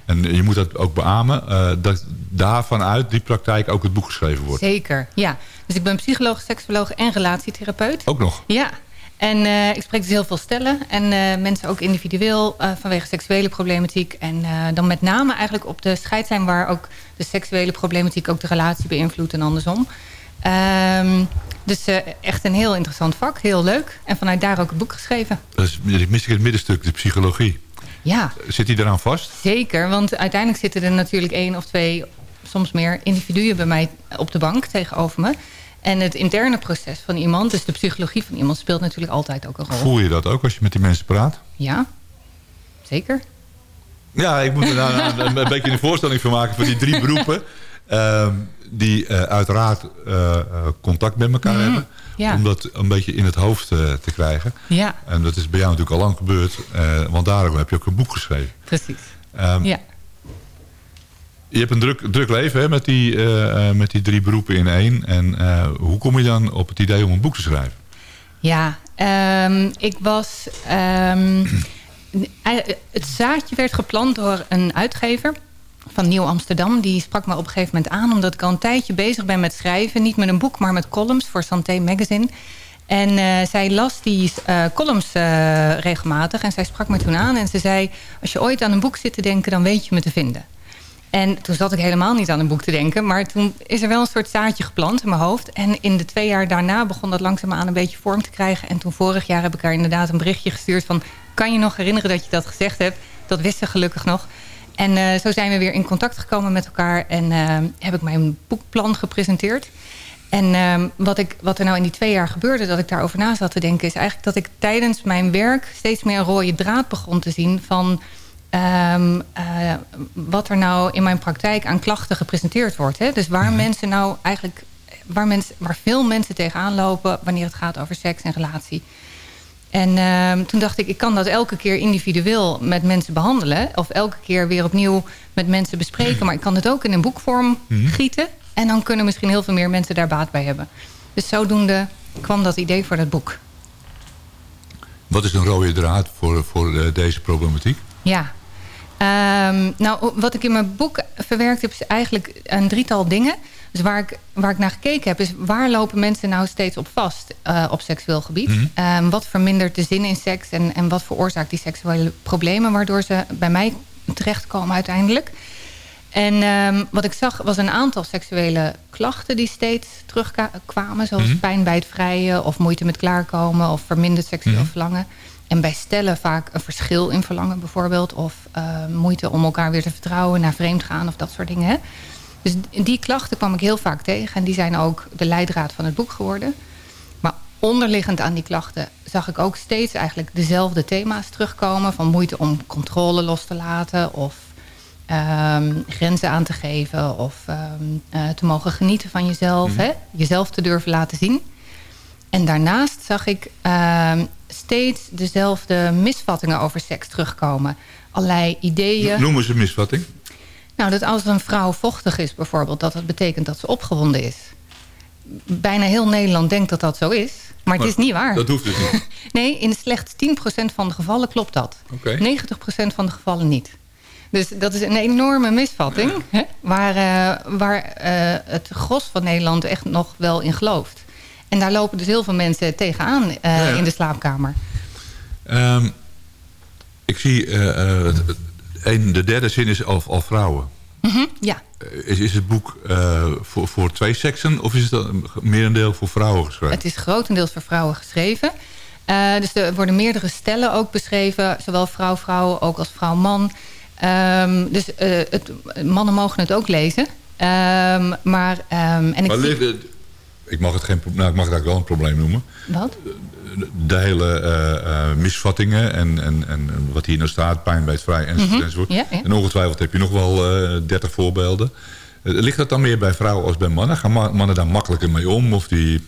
en je moet dat ook beamen... eh, dat daarvan uit die praktijk ook het boek geschreven wordt. Zeker, ja. Dus ik ben psycholoog, seksoloog en relatietherapeut. Ook nog. Ja. En eh, ik spreek dus heel veel stellen. En eh, mensen ook individueel eh, vanwege seksuele problematiek. En dan met name eigenlijk op de scheidslijn... waar ook de seksuele problematiek ook de relatie beïnvloedt en andersom. Ehm, dus echt een heel interessant vak. Heel leuk. En vanuit daar ook het boek geschreven. Dus mis ik het middenstuk, de psychologie. Ja, Zit die eraan vast? Zeker, want uiteindelijk zitten er natuurlijk één of twee, soms meer individuen bij mij op de bank tegenover me. En het interne proces van iemand, dus de psychologie van iemand, speelt natuurlijk altijd ook een rol. Voel je dat ook als je met die mensen praat? Ja, zeker. Ja, ik moet me daar een, een beetje een voorstelling van maken van die drie beroepen. ehm, die eh, uiteraard eh, eh, contact met elkaar hebben. Mhm. ja. Om dat een beetje in het hoofd te krijgen. Ja, En dat is bij jou natuurlijk al lang gebeurd. want daarom heb je ook een boek geschreven. precies. Ehm, Ja. Je hebt een druk, druk leven hè, met, die, eh, eh, met die drie beroepen in één. En eh, hoe kom je dan op het idee om een boek te schrijven? Ja, ehm, ik was... ehm, eh, het zaadje werd geplant door een uitgever van Nieuw Amsterdam. Die sprak me op een gegeven moment aan... omdat ik al een tijdje bezig ben met schrijven. Niet met een boek, maar met columns voor Santé Magazine. En zij las die columns regelmatig. En zij sprak me toen aan en ze zei... als je ooit aan een boek zit te denken, dan weet je me te vinden. En toen zat ik helemaal niet aan een boek te denken. Maar toen is er wel een soort zaadje geplant in mijn hoofd. En in de twee jaar daarna begon dat langzaamaan een beetje vorm te krijgen. En toen vorig jaar heb ik haar inderdaad een berichtje gestuurd van... kan je nog herinneren dat je dat gezegd hebt? Dat wist ze gelukkig nog. En eh, zo zijn we weer in contact gekomen met elkaar. En eh, heb ik mijn boekplan gepresenteerd. En ehm, wat, ik, wat er nou in die twee jaar gebeurde, dat ik daarover na zat te denken... is eigenlijk dat ik tijdens mijn werk steeds meer een rode draad begon te zien... van ehm, eh, wat er nou in mijn praktijk aan klachten gepresenteerd wordt. Hè? Dus waar mensen nou eigenlijk... Waar, mensen, waar veel mensen tegenaan lopen wanneer het gaat over seks en relatie. En ehm, toen dacht ik, ik kan dat elke keer individueel met mensen behandelen. Of elke keer weer opnieuw met mensen bespreken. Maar ik kan het ook in een boekvorm gieten. En dan kunnen misschien heel veel meer mensen daar baat bij hebben. Dus zodoende kwam dat idee voor dat boek. Wat is een rode draad voor, voor eh, deze problematiek? Ja, Ehm, nou, wat ik in mijn boek verwerkt heb... is eigenlijk een drietal dingen. Dus waar ik, waar ik naar gekeken heb... is waar lopen mensen nou steeds op vast eh, op seksueel gebied? Mhm. Ehm, wat vermindert de zin in seks... En, en wat veroorzaakt die seksuele problemen... waardoor ze bij mij terechtkomen uiteindelijk... En ehm, wat ik zag was een aantal seksuele klachten die steeds terugkwamen. Zoals Mhm. pijn bij het vrijen of moeite met klaarkomen of verminderd seksueel Mhm. verlangen. En bij stellen vaak een verschil in verlangen bijvoorbeeld. Of eh, moeite om elkaar weer te vertrouwen, naar vreemd gaan of dat soort dingen. Hè? Dus die klachten kwam ik heel vaak tegen. En die zijn ook de leidraad van het boek geworden. Maar onderliggend aan die klachten zag ik ook steeds eigenlijk dezelfde thema's terugkomen. Van moeite om controle los te laten of ehm, grenzen aan te geven. Of ehm, eh, te mogen genieten van jezelf. Mhm. hè? Jezelf te durven laten zien. En daarnaast zag ik ehm, steeds dezelfde misvattingen over seks terugkomen. Allerlei ideeën. Noemen ze misvatting? Nou, dat als een vrouw vochtig is bijvoorbeeld... dat dat betekent dat ze opgewonden is. Bijna heel Nederland denkt dat dat zo is. Maar het is niet waar. Dat hoeft dus niet. Nee, in slechts 10% van de gevallen klopt dat. Oké. 90% van de gevallen niet. Dus dat is een enorme misvatting... Hè, waar, eh, waar eh, het gros van Nederland echt nog wel in gelooft. En daar lopen dus heel veel mensen tegenaan eh, Ja, ja. in de slaapkamer. Ehm, ik zie, eh, eh, een, de derde zin is al, al vrouwen. Mhm, ja, Is, is het boek eh, voor, voor twee seksen of is het een merendeel voor vrouwen geschreven? Het is grotendeels voor vrouwen geschreven. Eh, dus er worden meerdere stellen ook beschreven. Zowel vrouw-vrouw, ook als vrouw-man. Ehm, dus eh, het, mannen mogen het ook lezen. Ehm, maar, ehm, en ik Maar zie- ik mag het geen, nou, ik mag het eigenlijk wel een probleem noemen. Wat? De hele eh, eh, misvattingen en, en, en wat hier nou staat, pijn bij het vrij enzovoort. Ja, ja. En ongetwijfeld heb je nog wel eh 30 voorbeelden. Ligt dat dan meer bij vrouwen als bij mannen? Gaan ma- mannen daar makkelijker mee om? Of die,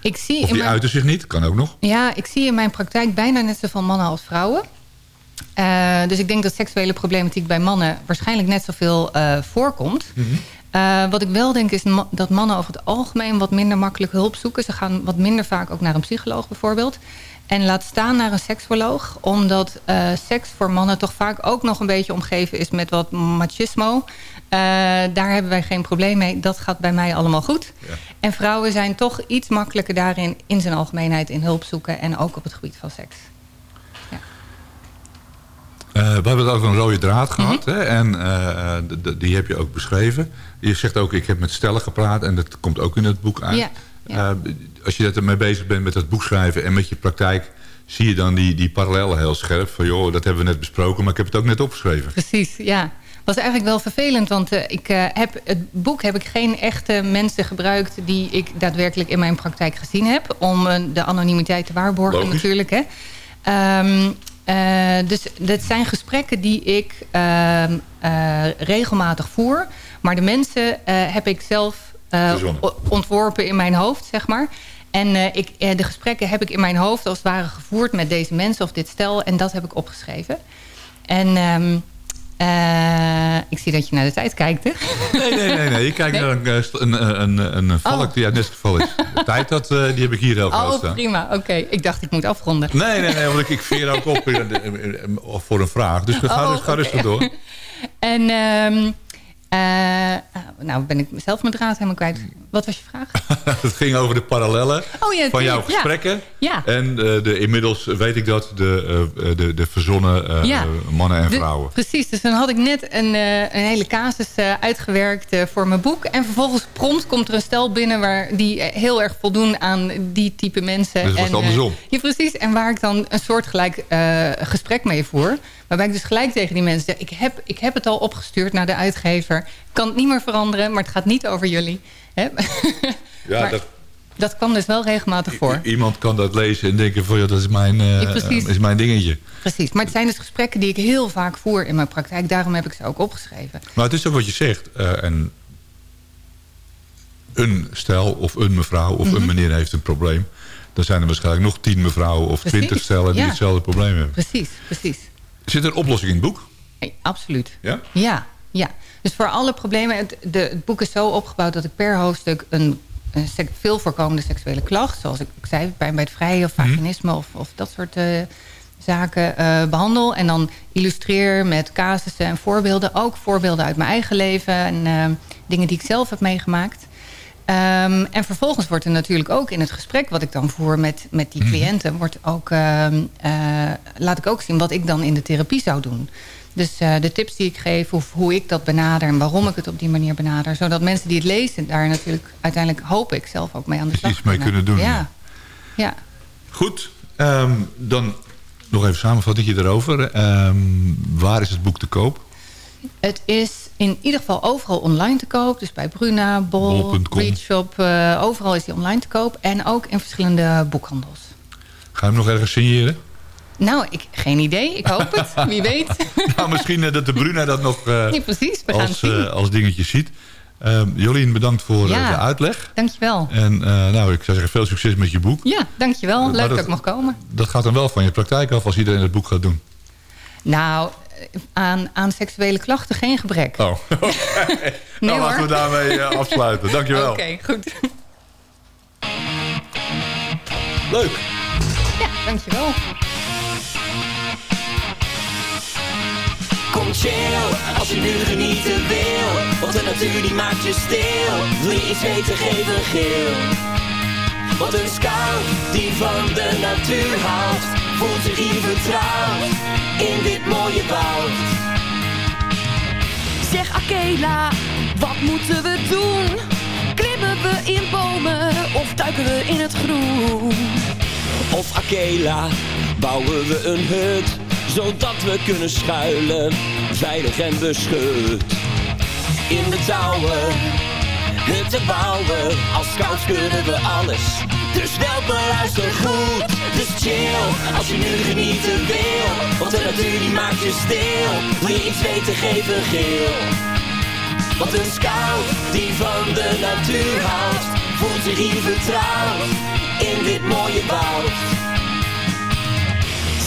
Ik zie, of die mijn, uiten zich niet? Kan ook nog. ja, ik zie in mijn praktijk bijna net zoveel mannen als vrouwen. Dus ik denk dat seksuele problematiek bij mannen waarschijnlijk net zoveel eh voorkomt. Eh, wat ik wel denk is dat mannen over het algemeen wat minder makkelijk hulp zoeken. Ze gaan wat minder vaak ook naar een psycholoog bijvoorbeeld. En laat staan naar een seksoloog. Omdat eh, seks voor mannen toch vaak ook nog een beetje omgeven is met wat machismo. Eh, daar hebben wij geen probleem mee. Dat gaat bij mij allemaal goed. Ja. En vrouwen zijn toch iets makkelijker daarin in zijn algemeenheid in hulp zoeken. En ook op het gebied van seks. Eh, we hebben het over een rode draad Mhm. gehad. hè? En eh, die heb je ook beschreven. Je zegt ook, ik heb met stellen gepraat. En dat komt ook in het boek uit. Ja, ja. Eh, als je ermee bezig bent met het boek schrijven en met je praktijk... zie je dan die, die parallellen heel scherp. Van joh, dat hebben we net besproken, maar ik heb het ook net opgeschreven. Precies, ja. was eigenlijk wel vervelend, want ik, heb, het boek heb ik geen echte mensen gebruikt... die ik daadwerkelijk in mijn praktijk gezien heb... om de anonimiteit te waarborgen Logisch. natuurlijk. Hè. Ehm, eh, dus dat zijn gesprekken die ik ehm, eh, regelmatig voer. Maar de mensen eh, heb ik zelf eh, ontworpen in mijn hoofd, zeg maar. En eh, ik, eh, de gesprekken heb ik in mijn hoofd als het ware gevoerd met deze mensen of dit stel. En dat heb ik opgeschreven. En ehm, eh, ik zie dat je naar de tijd kijkt, hè? Nee, nee, nee. nee. Je kijkt Nee? naar een, eh, st- een, een, een, een valk Oh. die uit geval is. De tijd, dat, eh, die heb ik hier heel groot Oh, staan. prima. Oké. Ik dacht, ik moet afronden. Nee, nee, nee, want ik, ik veer ook op eh, eh, eh, voor een vraag. Dus ga, Oh, rust- ga rustig door. En ehm, eh, nou ben ik mezelf mijn draad helemaal kwijt. Wat was je vraag? Het ging over de parallellen Oh ja, van jouw ja. gesprekken. Ja. En eh, de, inmiddels weet ik dat de, eh, de, de verzonnen eh, mannen en De- vrouwen. precies, dus dan had ik net een, eh, een hele casus eh, uitgewerkt eh, voor mijn boek. En vervolgens prompt komt er een stel binnen... waar die eh, heel erg voldoen aan die type mensen. Dus het was en, eh, andersom. ja, precies. En waar ik dan een soortgelijk eh gesprek mee voer. Waarbij ik dus gelijk tegen die mensen zeg... Ik heb, ik heb het al opgestuurd naar de uitgever. Ik kan het niet meer veranderen, maar het gaat niet over jullie. Hè? Ja, maar- dat, dat kwam dus wel regelmatig voor. i- iemand kan dat lezen en denken van ja, dat is mijn, eh, precies. is mijn dingetje. Precies, maar het zijn dus gesprekken die ik heel vaak voer in mijn praktijk. Daarom heb ik ze ook opgeschreven. Maar het is ook wat je zegt. eh, en een stel of een mevrouw of Mhm. een meneer heeft een probleem. Dan zijn er waarschijnlijk nog tien mevrouwen of twintig stellen die ja. hetzelfde probleem hebben. Precies, precies. Zit er een oplossing in het boek? Nee, absoluut. Ja? Ja, ja. Dus voor alle problemen... Het, de, het boek is zo opgebouwd dat ik per hoofdstuk... een, een veel voorkomende seksuele klacht... zoals ik, ik zei, pijn bij het vrije of vaginisme... of, of dat soort eh, zaken eh, behandel. En dan illustreer met casussen en voorbeelden. Ook voorbeelden uit mijn eigen leven en eh, dingen die ik zelf heb meegemaakt. Ehm, en vervolgens wordt er natuurlijk ook in het gesprek wat ik dan voer met, met die cliënten... Wordt ook, ehm, eh, laat ik ook zien wat ik dan in de therapie zou doen. Dus eh, de tips die ik geef of hoe ik dat benader... en waarom ik het op die manier benader. Zodat mensen die het lezen daar natuurlijk uiteindelijk hoop ik zelf ook mee aan de slag Iets mee kunnen doen, Ja. ja. Goed, ehm, dan nog even samenvatting erover. Ehm, waar is het boek te koop? Het is in ieder geval overal online te koop. Dus bij Bruna, Bol, Bol.com. Readshop. eh, overal is die online te koop. En ook in verschillende boekhandels. Ga je hem nog ergens signeren? Nou, ik, geen idee. Ik hoop het. Wie weet. nou, misschien eh, dat de Bruna dat nog eh, precies. We gaan als, zien. als dingetje ziet. Ehm, Jolien, bedankt voor Ja. de uitleg. Dankjewel. En nou, ik zou zeggen, veel succes met je boek. Ja, dankjewel. Leuk dat, dat- ik mag komen. Dat gaat dan wel van je praktijk af als iedereen het boek gaat doen. Nou, aan, aan seksuele klachten geen gebrek. Oh, nee nou, hoor. laten we daarmee eh, afsluiten. Dankjewel. Oké, goed. Leuk. Ja, dankjewel. Kom chill, als je nu genieten wil Want de natuur die maakt je stil Wil je iets weten, geef een geel Want een scout die van de natuur houdt Voelt zich hier vertrouwd In dit mooie woud Zeg Akela, wat moeten we doen? Klimmen we in bomen of duiken we in het groen? Of Akela, bouwen we een hut Zodat we kunnen schuilen Veilig en beschut In de touwen Hutten bouwen Als scouts kunnen we alles Dus wel beluister goed Dus chill Als je nu genieten wil Want de natuur die maakt je stil Wil je iets weten geef een geel Want een scout die van de natuur houdt Voelt zich hier vertrouwd In dit mooie woud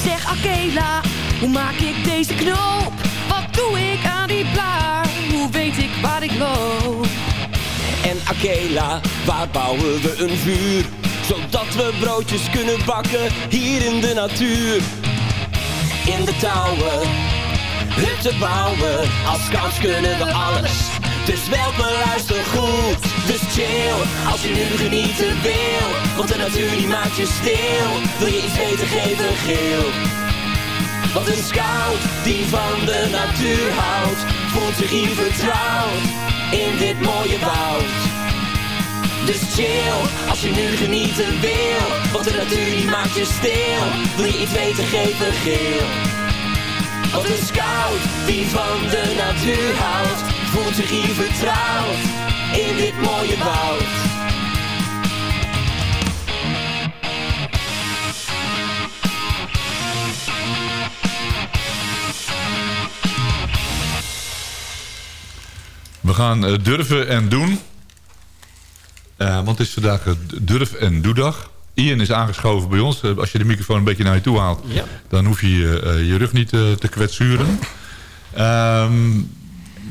Zeg Akela, hoe maak ik deze knoop? Wat doe ik aan die blaar? Hoe weet ik waar ik loop? en Akela, waar bouwen we een vuur? Zodat we broodjes kunnen bakken hier in de natuur. In de touwen, hutten bouwen, als scouts kunnen we alles. Dus wel beluister goed, dus chill, als je nu genieten wil. Want de natuur die maakt je stil, wil je iets weten geef een geel. Want een scout die van de natuur houdt, voelt zich hier vertrouwd in dit mooie woud. Dus chill, als je nu genieten wil, want de natuur die maakt je stil. Wil je iets weten, geef een geel. Want een scout die van de natuur houdt, voelt zich hier vertrouwd in dit mooie woud. We gaan eh, durven en doen. Eh, want het is vandaag eh, durf en doedag. Ian is aangeschoven bij ons. Eh, als je de microfoon een beetje naar je toe haalt... Ja. dan hoef je eh, je rug niet te kwetsuren. Ehm,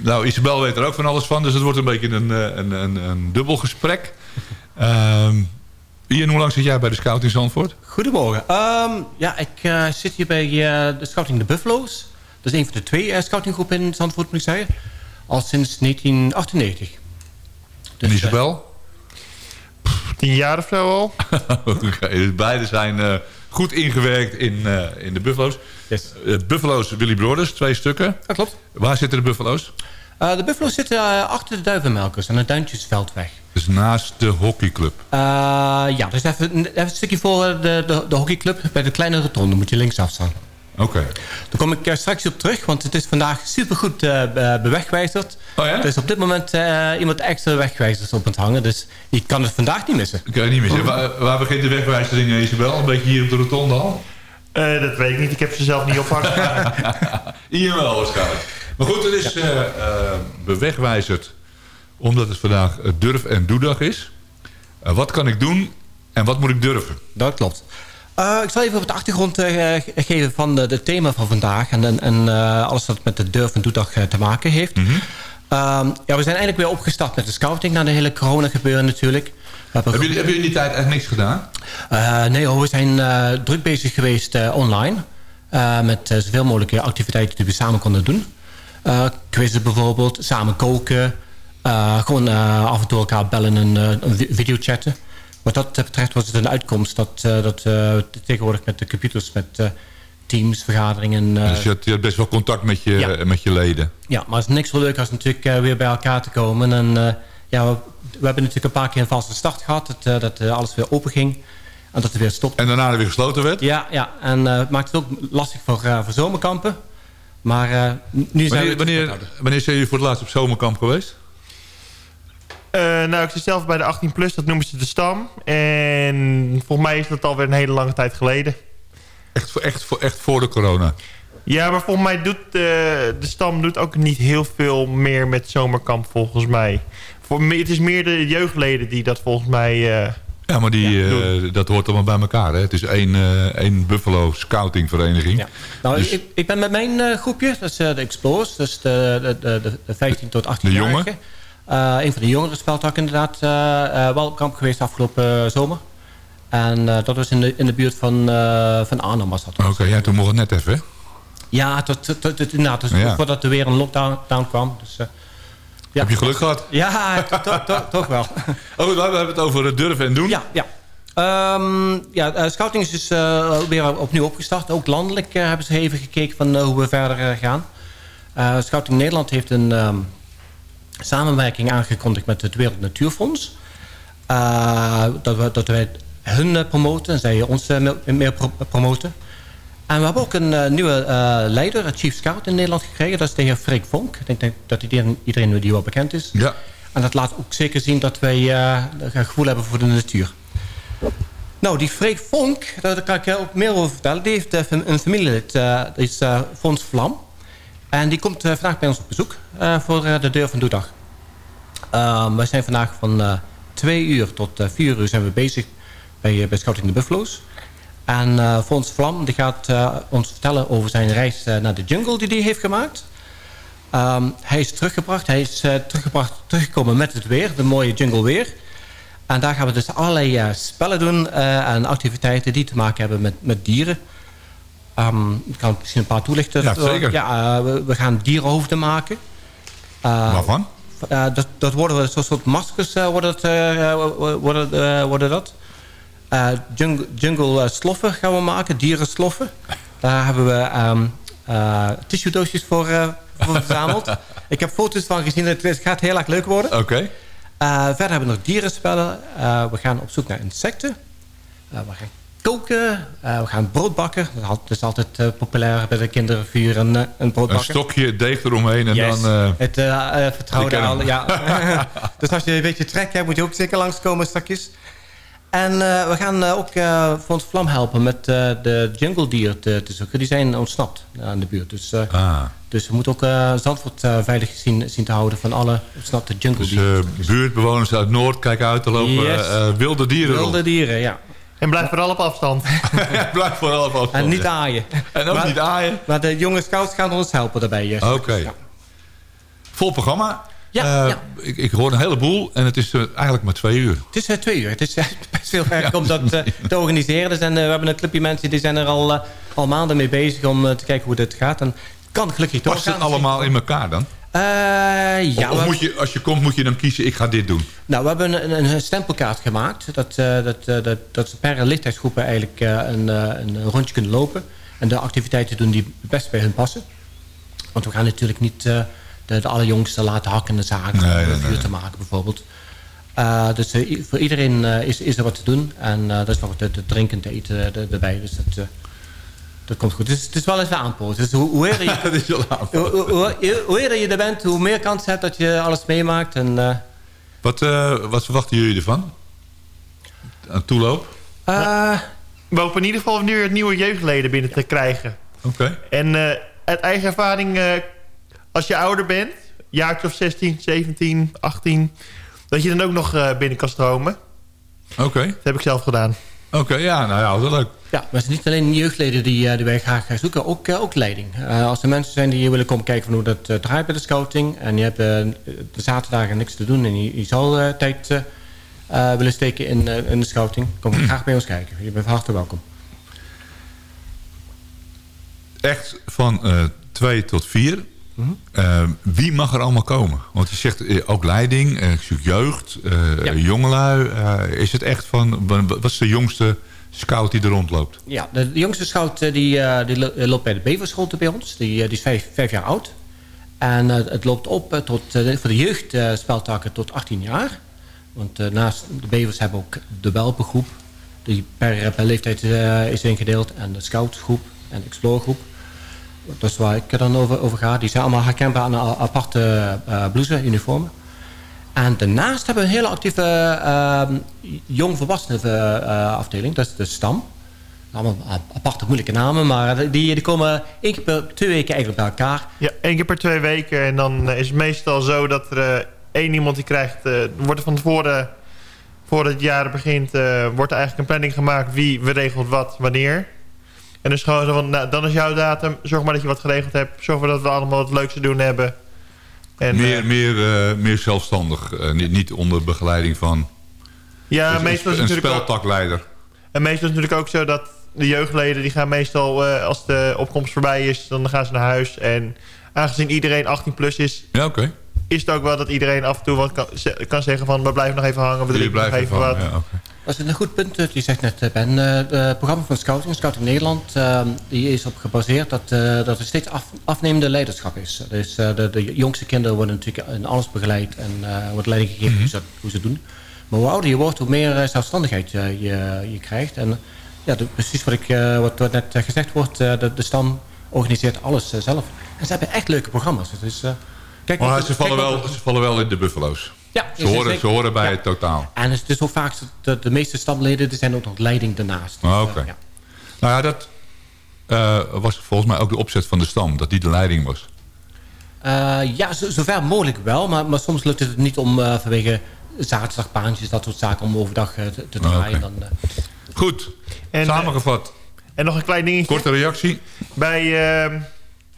nou, Isabel weet er ook van alles van. Dus het wordt een beetje een, eh, een, een, een dubbel gesprek. Ehm, Ian, hoe lang zit jij bij de Scout in Zandvoort? Goedemorgen. Ehm, ja, ik eh, zit hier bij eh, de Scouting de Buffalo's. Dat is een van de twee scoutinggroepen in Zandvoort, moet ik zeggen. Al sinds 1998. en Isabel? Tien jaar of zo al. Oké, dus beide zijn eh, goed ingewerkt in, eh, in de Buffalo's. Yes. Eh, Buffalo's Willy Brothers, twee stukken. Dat klopt. Waar zitten de Buffalo's? Eh, de Buffalo's zitten eh, achter de Duivenmelkers aan de Duintjesveldweg. Dus naast de hockeyclub. Eh, ja, dus even, even een stukje voor de, de, de hockeyclub. Bij de kleine rotonde moet je linksaf staan. Oké. Daar kom ik eh, straks op terug, want het is vandaag supergoed eh be- bewegwijzerd. Oh ja? Er is op dit moment eh, iemand extra wegwijzers op het hangen, dus je kan het vandaag niet missen. Ik kan het niet zeggen. Waar, waar begint de wegwijzering, eh, Isabel? Een beetje hier op de rotonde al? Eh, dat weet ik niet. Ik heb ze zelf niet ophangen. Hier wel waarschijnlijk. Maar goed, het is eh, eh, bewegwijzerd omdat het vandaag durf- en doedag is. Eh, wat kan ik doen en wat moet ik durven? Dat klopt. Eh, ik zal even op de achtergrond eh, ge- geven van de, de thema van vandaag... en, en, eh, alles wat met de durf- en doedag te maken heeft. Mhm. Ehm, ja, we zijn eigenlijk weer opgestart met de scouting... na de hele corona gebeuren natuurlijk. Hebben jullie, hebben jullie in die tijd echt niks gedaan? Nee hoor, we zijn druk bezig geweest online. Met zoveel mogelijke activiteiten die we samen konden doen. Quizzen bijvoorbeeld, samen koken. Gewoon af en toe elkaar bellen en een video chatten. Wat dat betreft was het een uitkomst dat, dat tegenwoordig met de computers... met Teams, vergaderingen... dus je had, je had, best wel contact met je, ja. met je leden. Ja, maar het is niks zo leuk als natuurlijk weer bij elkaar te komen. En ja, we, we, hebben natuurlijk een paar keer een valse start gehad. Dat, dat alles weer open ging. En dat er weer stopte. En daarna weer gesloten werd? Ja, ja. en het maakt het ook lastig voor, voor zomerkampen. Maar uh, nu zijn wanneer, wanneer, wanneer zijn jullie voor het laatst op zomerkamp geweest? Uh, nou, ik zit zelf bij de 18 plus, dat noemen ze de stam. En volgens mij is dat alweer een hele lange tijd geleden. Echt, voor, echt, voor, echt voor de corona? Ja, maar volgens mij doet uh, de stam doet ook niet heel veel meer met zomerkamp, volgens mij. Voor, het is meer de jeugdleden die dat volgens mij... Uh, ja, maar die, ja, uh, dat hoort allemaal bij elkaar. Hè? Het is één, uh, één Buffalo Scouting vereniging. Ja. Nou, dus... ik, ik, ben met mijn uh, groepje, dat is de Explorers. Dus de, de, de, de 15 tot 18 De jongen? Een van de jongeren speelt ook inderdaad wel op kamp geweest afgelopen zomer. En dat was in de, in de buurt van, van Arnhem was dat. Oké, okay, ja, toen mocht het net even, hè? Ja, tot, tot, tot, nou, dus ja. voordat er weer een lockdown kwam. Dus, ja. Heb je geluk gehad? Ja, toch, wel. Oh, we hebben het over durven en doen. Ja, ja. Um, ja, uh, scouting is dus uh, weer opnieuw opgestart. Ook landelijk hebben ze even gekeken van hoe we verder gaan. scouting Nederland heeft een um, samenwerking aangekondigd met het Wereld Natuurfonds. dat, we, dat wij hun promoten en zij ons meer pro promoten. En we hebben ook een uh, nieuwe uh, leider, Chief Scout in Nederland gekregen. Dat is de heer Freek Vonk. Ik denk dat iedereen, iedereen die wel bekend is. Ja. En dat laat ook zeker zien dat wij uh, een gevoel hebben voor de natuur. Nou, die Freek Vonk, daar kan ik ook meer over vertellen. Die heeft een familielid, dat is Fons Vlam. En die komt vandaag bij ons op bezoek voor de deur van Doedag. Ehm, we zijn vandaag van twee uur tot vier uur zijn we bezig bij, bij Scouting de Buffalo's. En Fons Vlam die gaat ons vertellen over zijn reis naar de jungle die hij heeft gemaakt. Um, hij is teruggebracht. Hij is teruggebracht, teruggekomen met het weer, de mooie jungle weer. En daar gaan we dus allerlei spellen doen en activiteiten die te maken hebben met, met dieren. Um, ik kan misschien een paar toelichten. Ja, zeker. Ja, we, we, gaan dierenhoofden maken. Waarvan? dat, dat worden zo'n soort maskers worden, het, worden, worden dat. Jungle, jungle sloffen gaan we maken, dierensloffen. Daar hebben we um, uh, tissue doosjes voor, voor verzameld. Ik heb foto's van gezien, het gaat heel erg leuk worden. Oké. Okay. verder hebben we nog dierenspellen. we gaan op zoek naar insecten. we gaan koken. we gaan brood bakken. Dat is altijd populair bij de kinderen vuur en, een brood bakken. Een stokje, deeg eromheen en yes. dan... het vertrouwde al, ja. dus als je een beetje trek hebt, moet je ook zeker langskomen straks. En we gaan ook voor ons Vlam helpen met de jungle dier te, te, zoeken. Die zijn ontsnapt aan de buurt. Dus, ah. dus we moeten ook Zandvoort veilig zien, zien te houden van alle ontsnapte jungle dieren. Dus buurtbewoners uit Noord, kijk uit, er lopen yes. wilde dieren Wilde rond. dieren, ja. En blijf vooral op afstand. blijf vooral op afstand. En niet aaien. En ook maar, niet aaien. Maar de jonge scouts gaan ons helpen daarbij. Oké. Okay. Ja. Vol programma. Ja, uh, ja. Ik, ik hoor een heleboel en het is uh, eigenlijk maar twee uur. Het is uh, twee uur. Het is best veel werk ja, om dat te organiseren. Dus en, we hebben een clubje mensen die zijn er al, al maanden mee bezig om te kijken hoe dit gaat. En kan gelukkig toch Past het allemaal in elkaar dan? Ja, of, of moet je, als je komt moet je dan kiezen, ik ga dit doen? Nou, we hebben een, een stempelkaart gemaakt. Dat, dat, dat, dat ze per leeftijdsgroepen eigenlijk een, een rondje kunnen lopen. En de activiteiten doen die best bij hun passen. Want we gaan natuurlijk niet de, de allerjongsten laten hakken en zagen nee, om nee, vuur nee. te maken bijvoorbeeld. Uh, dus uh, voor iedereen is, is er wat te doen. En dat is nog de, de drinken te eten erbij. Dus dat, dat komt goed. Dus het is wel even aanpoten. Dus hoe, hoe, eerder je, hoe, hoe, hoe, eerder je er bent, hoe meer kans hebt dat je alles meemaakt. En, wat, wat verwachten jullie ervan? Aan toeloop? we hopen in ieder geval nu het nieuwe jeugdleden binnen te krijgen. Oké. Okay. En uit eigen ervaring als je ouder bent, jaartje of 16, 17, 18... dat je dan ook nog uh, binnen kan stromen. Oké. Okay. Dat heb ik zelf gedaan. Oké, okay, ja, nou ja, dat leuk. Ja, maar het is niet alleen jeugdleden die, uh, die wij graag gaan zoeken, ook, uh, ook leiding. als er mensen zijn die hier willen komen kijken van hoe dat draait bij de scouting... en je hebt de zaterdagen niks te doen en je, je zal tijd willen steken in, in de scouting... kom graag bij ons kijken. Je bent van harte welkom. echt van 2 tot 4. Mhm. wie mag er allemaal komen? Want je zegt eh, ook leiding, eh, ik zoek jeugd, eh, jongelui. Eh, is het echt van, wat is de jongste scout die er rondloopt? Ja, de, de jongste scout eh, die, eh, die lo- loopt bij de Beverschool bij ons. Die, eh, die is vijf, vijf jaar oud. En eh, het loopt op eh, tot, eh, voor de jeugdspeltakken tot 18 jaar. Want eh, naast de Bevers hebben we ook de Welpengroep. Die per, per leeftijd eh, is ingedeeld. En de Scoutgroep en de Exploregroep. Is waar ik dan over, over ga. Die zijn allemaal herkenbaar aan aparte eh blouse, uniformen. En daarnaast hebben we een hele actieve uh, jongvolwassenen uh, afdeling. Dat is de STAM. Allemaal aparte moeilijke namen, maar die, die komen één keer per twee weken eigenlijk bij elkaar. Ja, één keer per twee weken. En dan is het meestal zo dat er uh, één iemand die krijgt... Uh, wordt er van tevoren, voordat het jaar begint... Uh, wordt eigenlijk een planning gemaakt wie we regelt wat, wanneer. En dus gewoon zo van, nou, dan is jouw datum. Zorg maar dat je wat geregeld hebt. Zorg maar dat we allemaal wat leuks te doen hebben. En, meer, meer, uh, meer zelfstandig. Uh, niet, niet, onder begeleiding van ja, dus meestal een, is een speltakleider. Ook, en meestal is het natuurlijk ook zo dat de jeugdleden... die gaan meestal, als de opkomst voorbij is... dan gaan ze naar huis. En aangezien iedereen 18 plus is... Ja, okay. Is het ook wel dat iedereen af en toe wat kan, kan zeggen van... we blijven nog even hangen, we drinken nog even wat. Ja, okay. Dat is een goed punt dat je zegt net, Ben. Het programma van Scouting, Scouting Nederland... Uh, die is op gebaseerd dat, uh, dat er steeds af, afnemende leiderschap is. Dus de, de, jongste kinderen worden natuurlijk in alles begeleid... en wordt leiding gegeven mm -hmm. hoe, ze, hoe ze doen. Maar hoe ouder je wordt, hoe meer zelfstandigheid je, je, je krijgt. En ja, de, precies wat, ik, wat, wat net gezegd wordt... de, de stam organiseert alles zelf. En ze hebben echt leuke programma's. Dus, kijk, maar ze, vallen wel, ze vallen wel in de buffalo's. Ja, ze, horen, ze horen bij ja. het totaal. En het is ook vaak de, de meeste stamleden er zijn ook nog leiding daarnaast. Dus, oh, Oké. Okay. Ja. Nou ja, dat uh, was volgens mij ook de opzet van de stam. Dat die de leiding was. Uh, ja, zo, zover mogelijk wel. Maar, maar soms lukt het niet om uh, vanwege zaterdagbaantjes, dat soort zaken, om overdag te, te draaien. Oh, okay. dan, Goed, en, samengevat. En nog een klein dingetje. Korte reactie. Bij,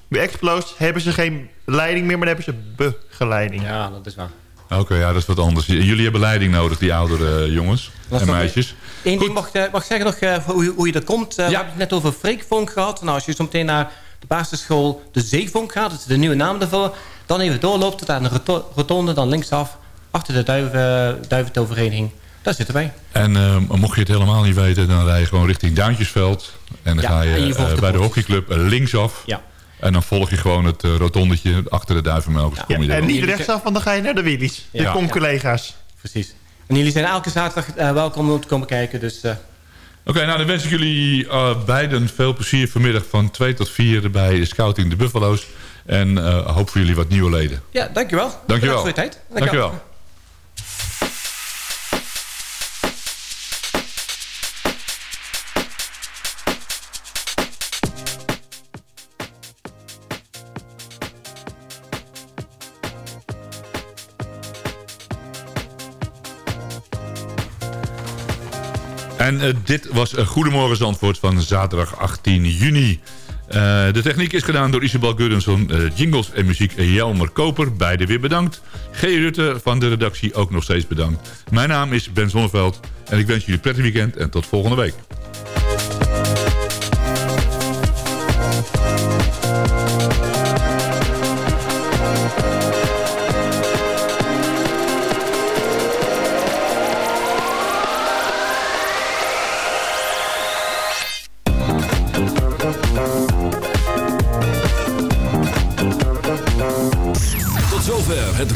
bij Explos hebben ze geen leiding meer, maar dan hebben ze begeleiding. Ja, dat is waar. Oké, okay, ja, dat is wat anders. Jullie hebben leiding nodig, die oudere jongens en meisjes. Eén ding mag, mag zeggen nog uh, hoe, hoe je dat komt. Uh, ja. We hebben het net over freekvonk gehad. Nou, als je zo meteen naar de basisschool de zeevonk gaat... dat is de nieuwe naam daarvoor... dan even doorloopt tot aan de rotonde, dan linksaf... achter de duiven, duiventovereniging. Daar zitten wij. En uh, mocht je het helemaal niet weten... dan rij je gewoon richting Duintjesveld. En dan ja, ga je, je de bij de hockeyclub linksaf... Ja. En dan volg je gewoon het uh, rotondetje achter de duivenmelkers. Ja, ja, en niet rechtsaf, want dan ga je naar de Willys. Ja. De kom-collega's. Precies. En jullie zijn elke zaterdag uh, welkom om te komen kijken. Dus, uh... Oké, okay, nou dan wens ik jullie beiden veel plezier vanmiddag van 2 tot 4 bij Scouting de Buffalo's. En hoop voor jullie wat nieuwe leden. Ja, dankjewel. Dankjewel. voor je tijd. Dankjewel. dankjewel. En uh, dit was uh, Goedemorgen Zandvoort van zaterdag 18 juni. Uh, de techniek is gedaan door Isabel Gudensson. jingles en muziek Jelmer Koper. Beide weer bedankt. G. Rutte van de redactie ook nog steeds bedankt. Mijn naam is Ben Zonneveld. En ik wens jullie een prettig weekend en tot volgende week.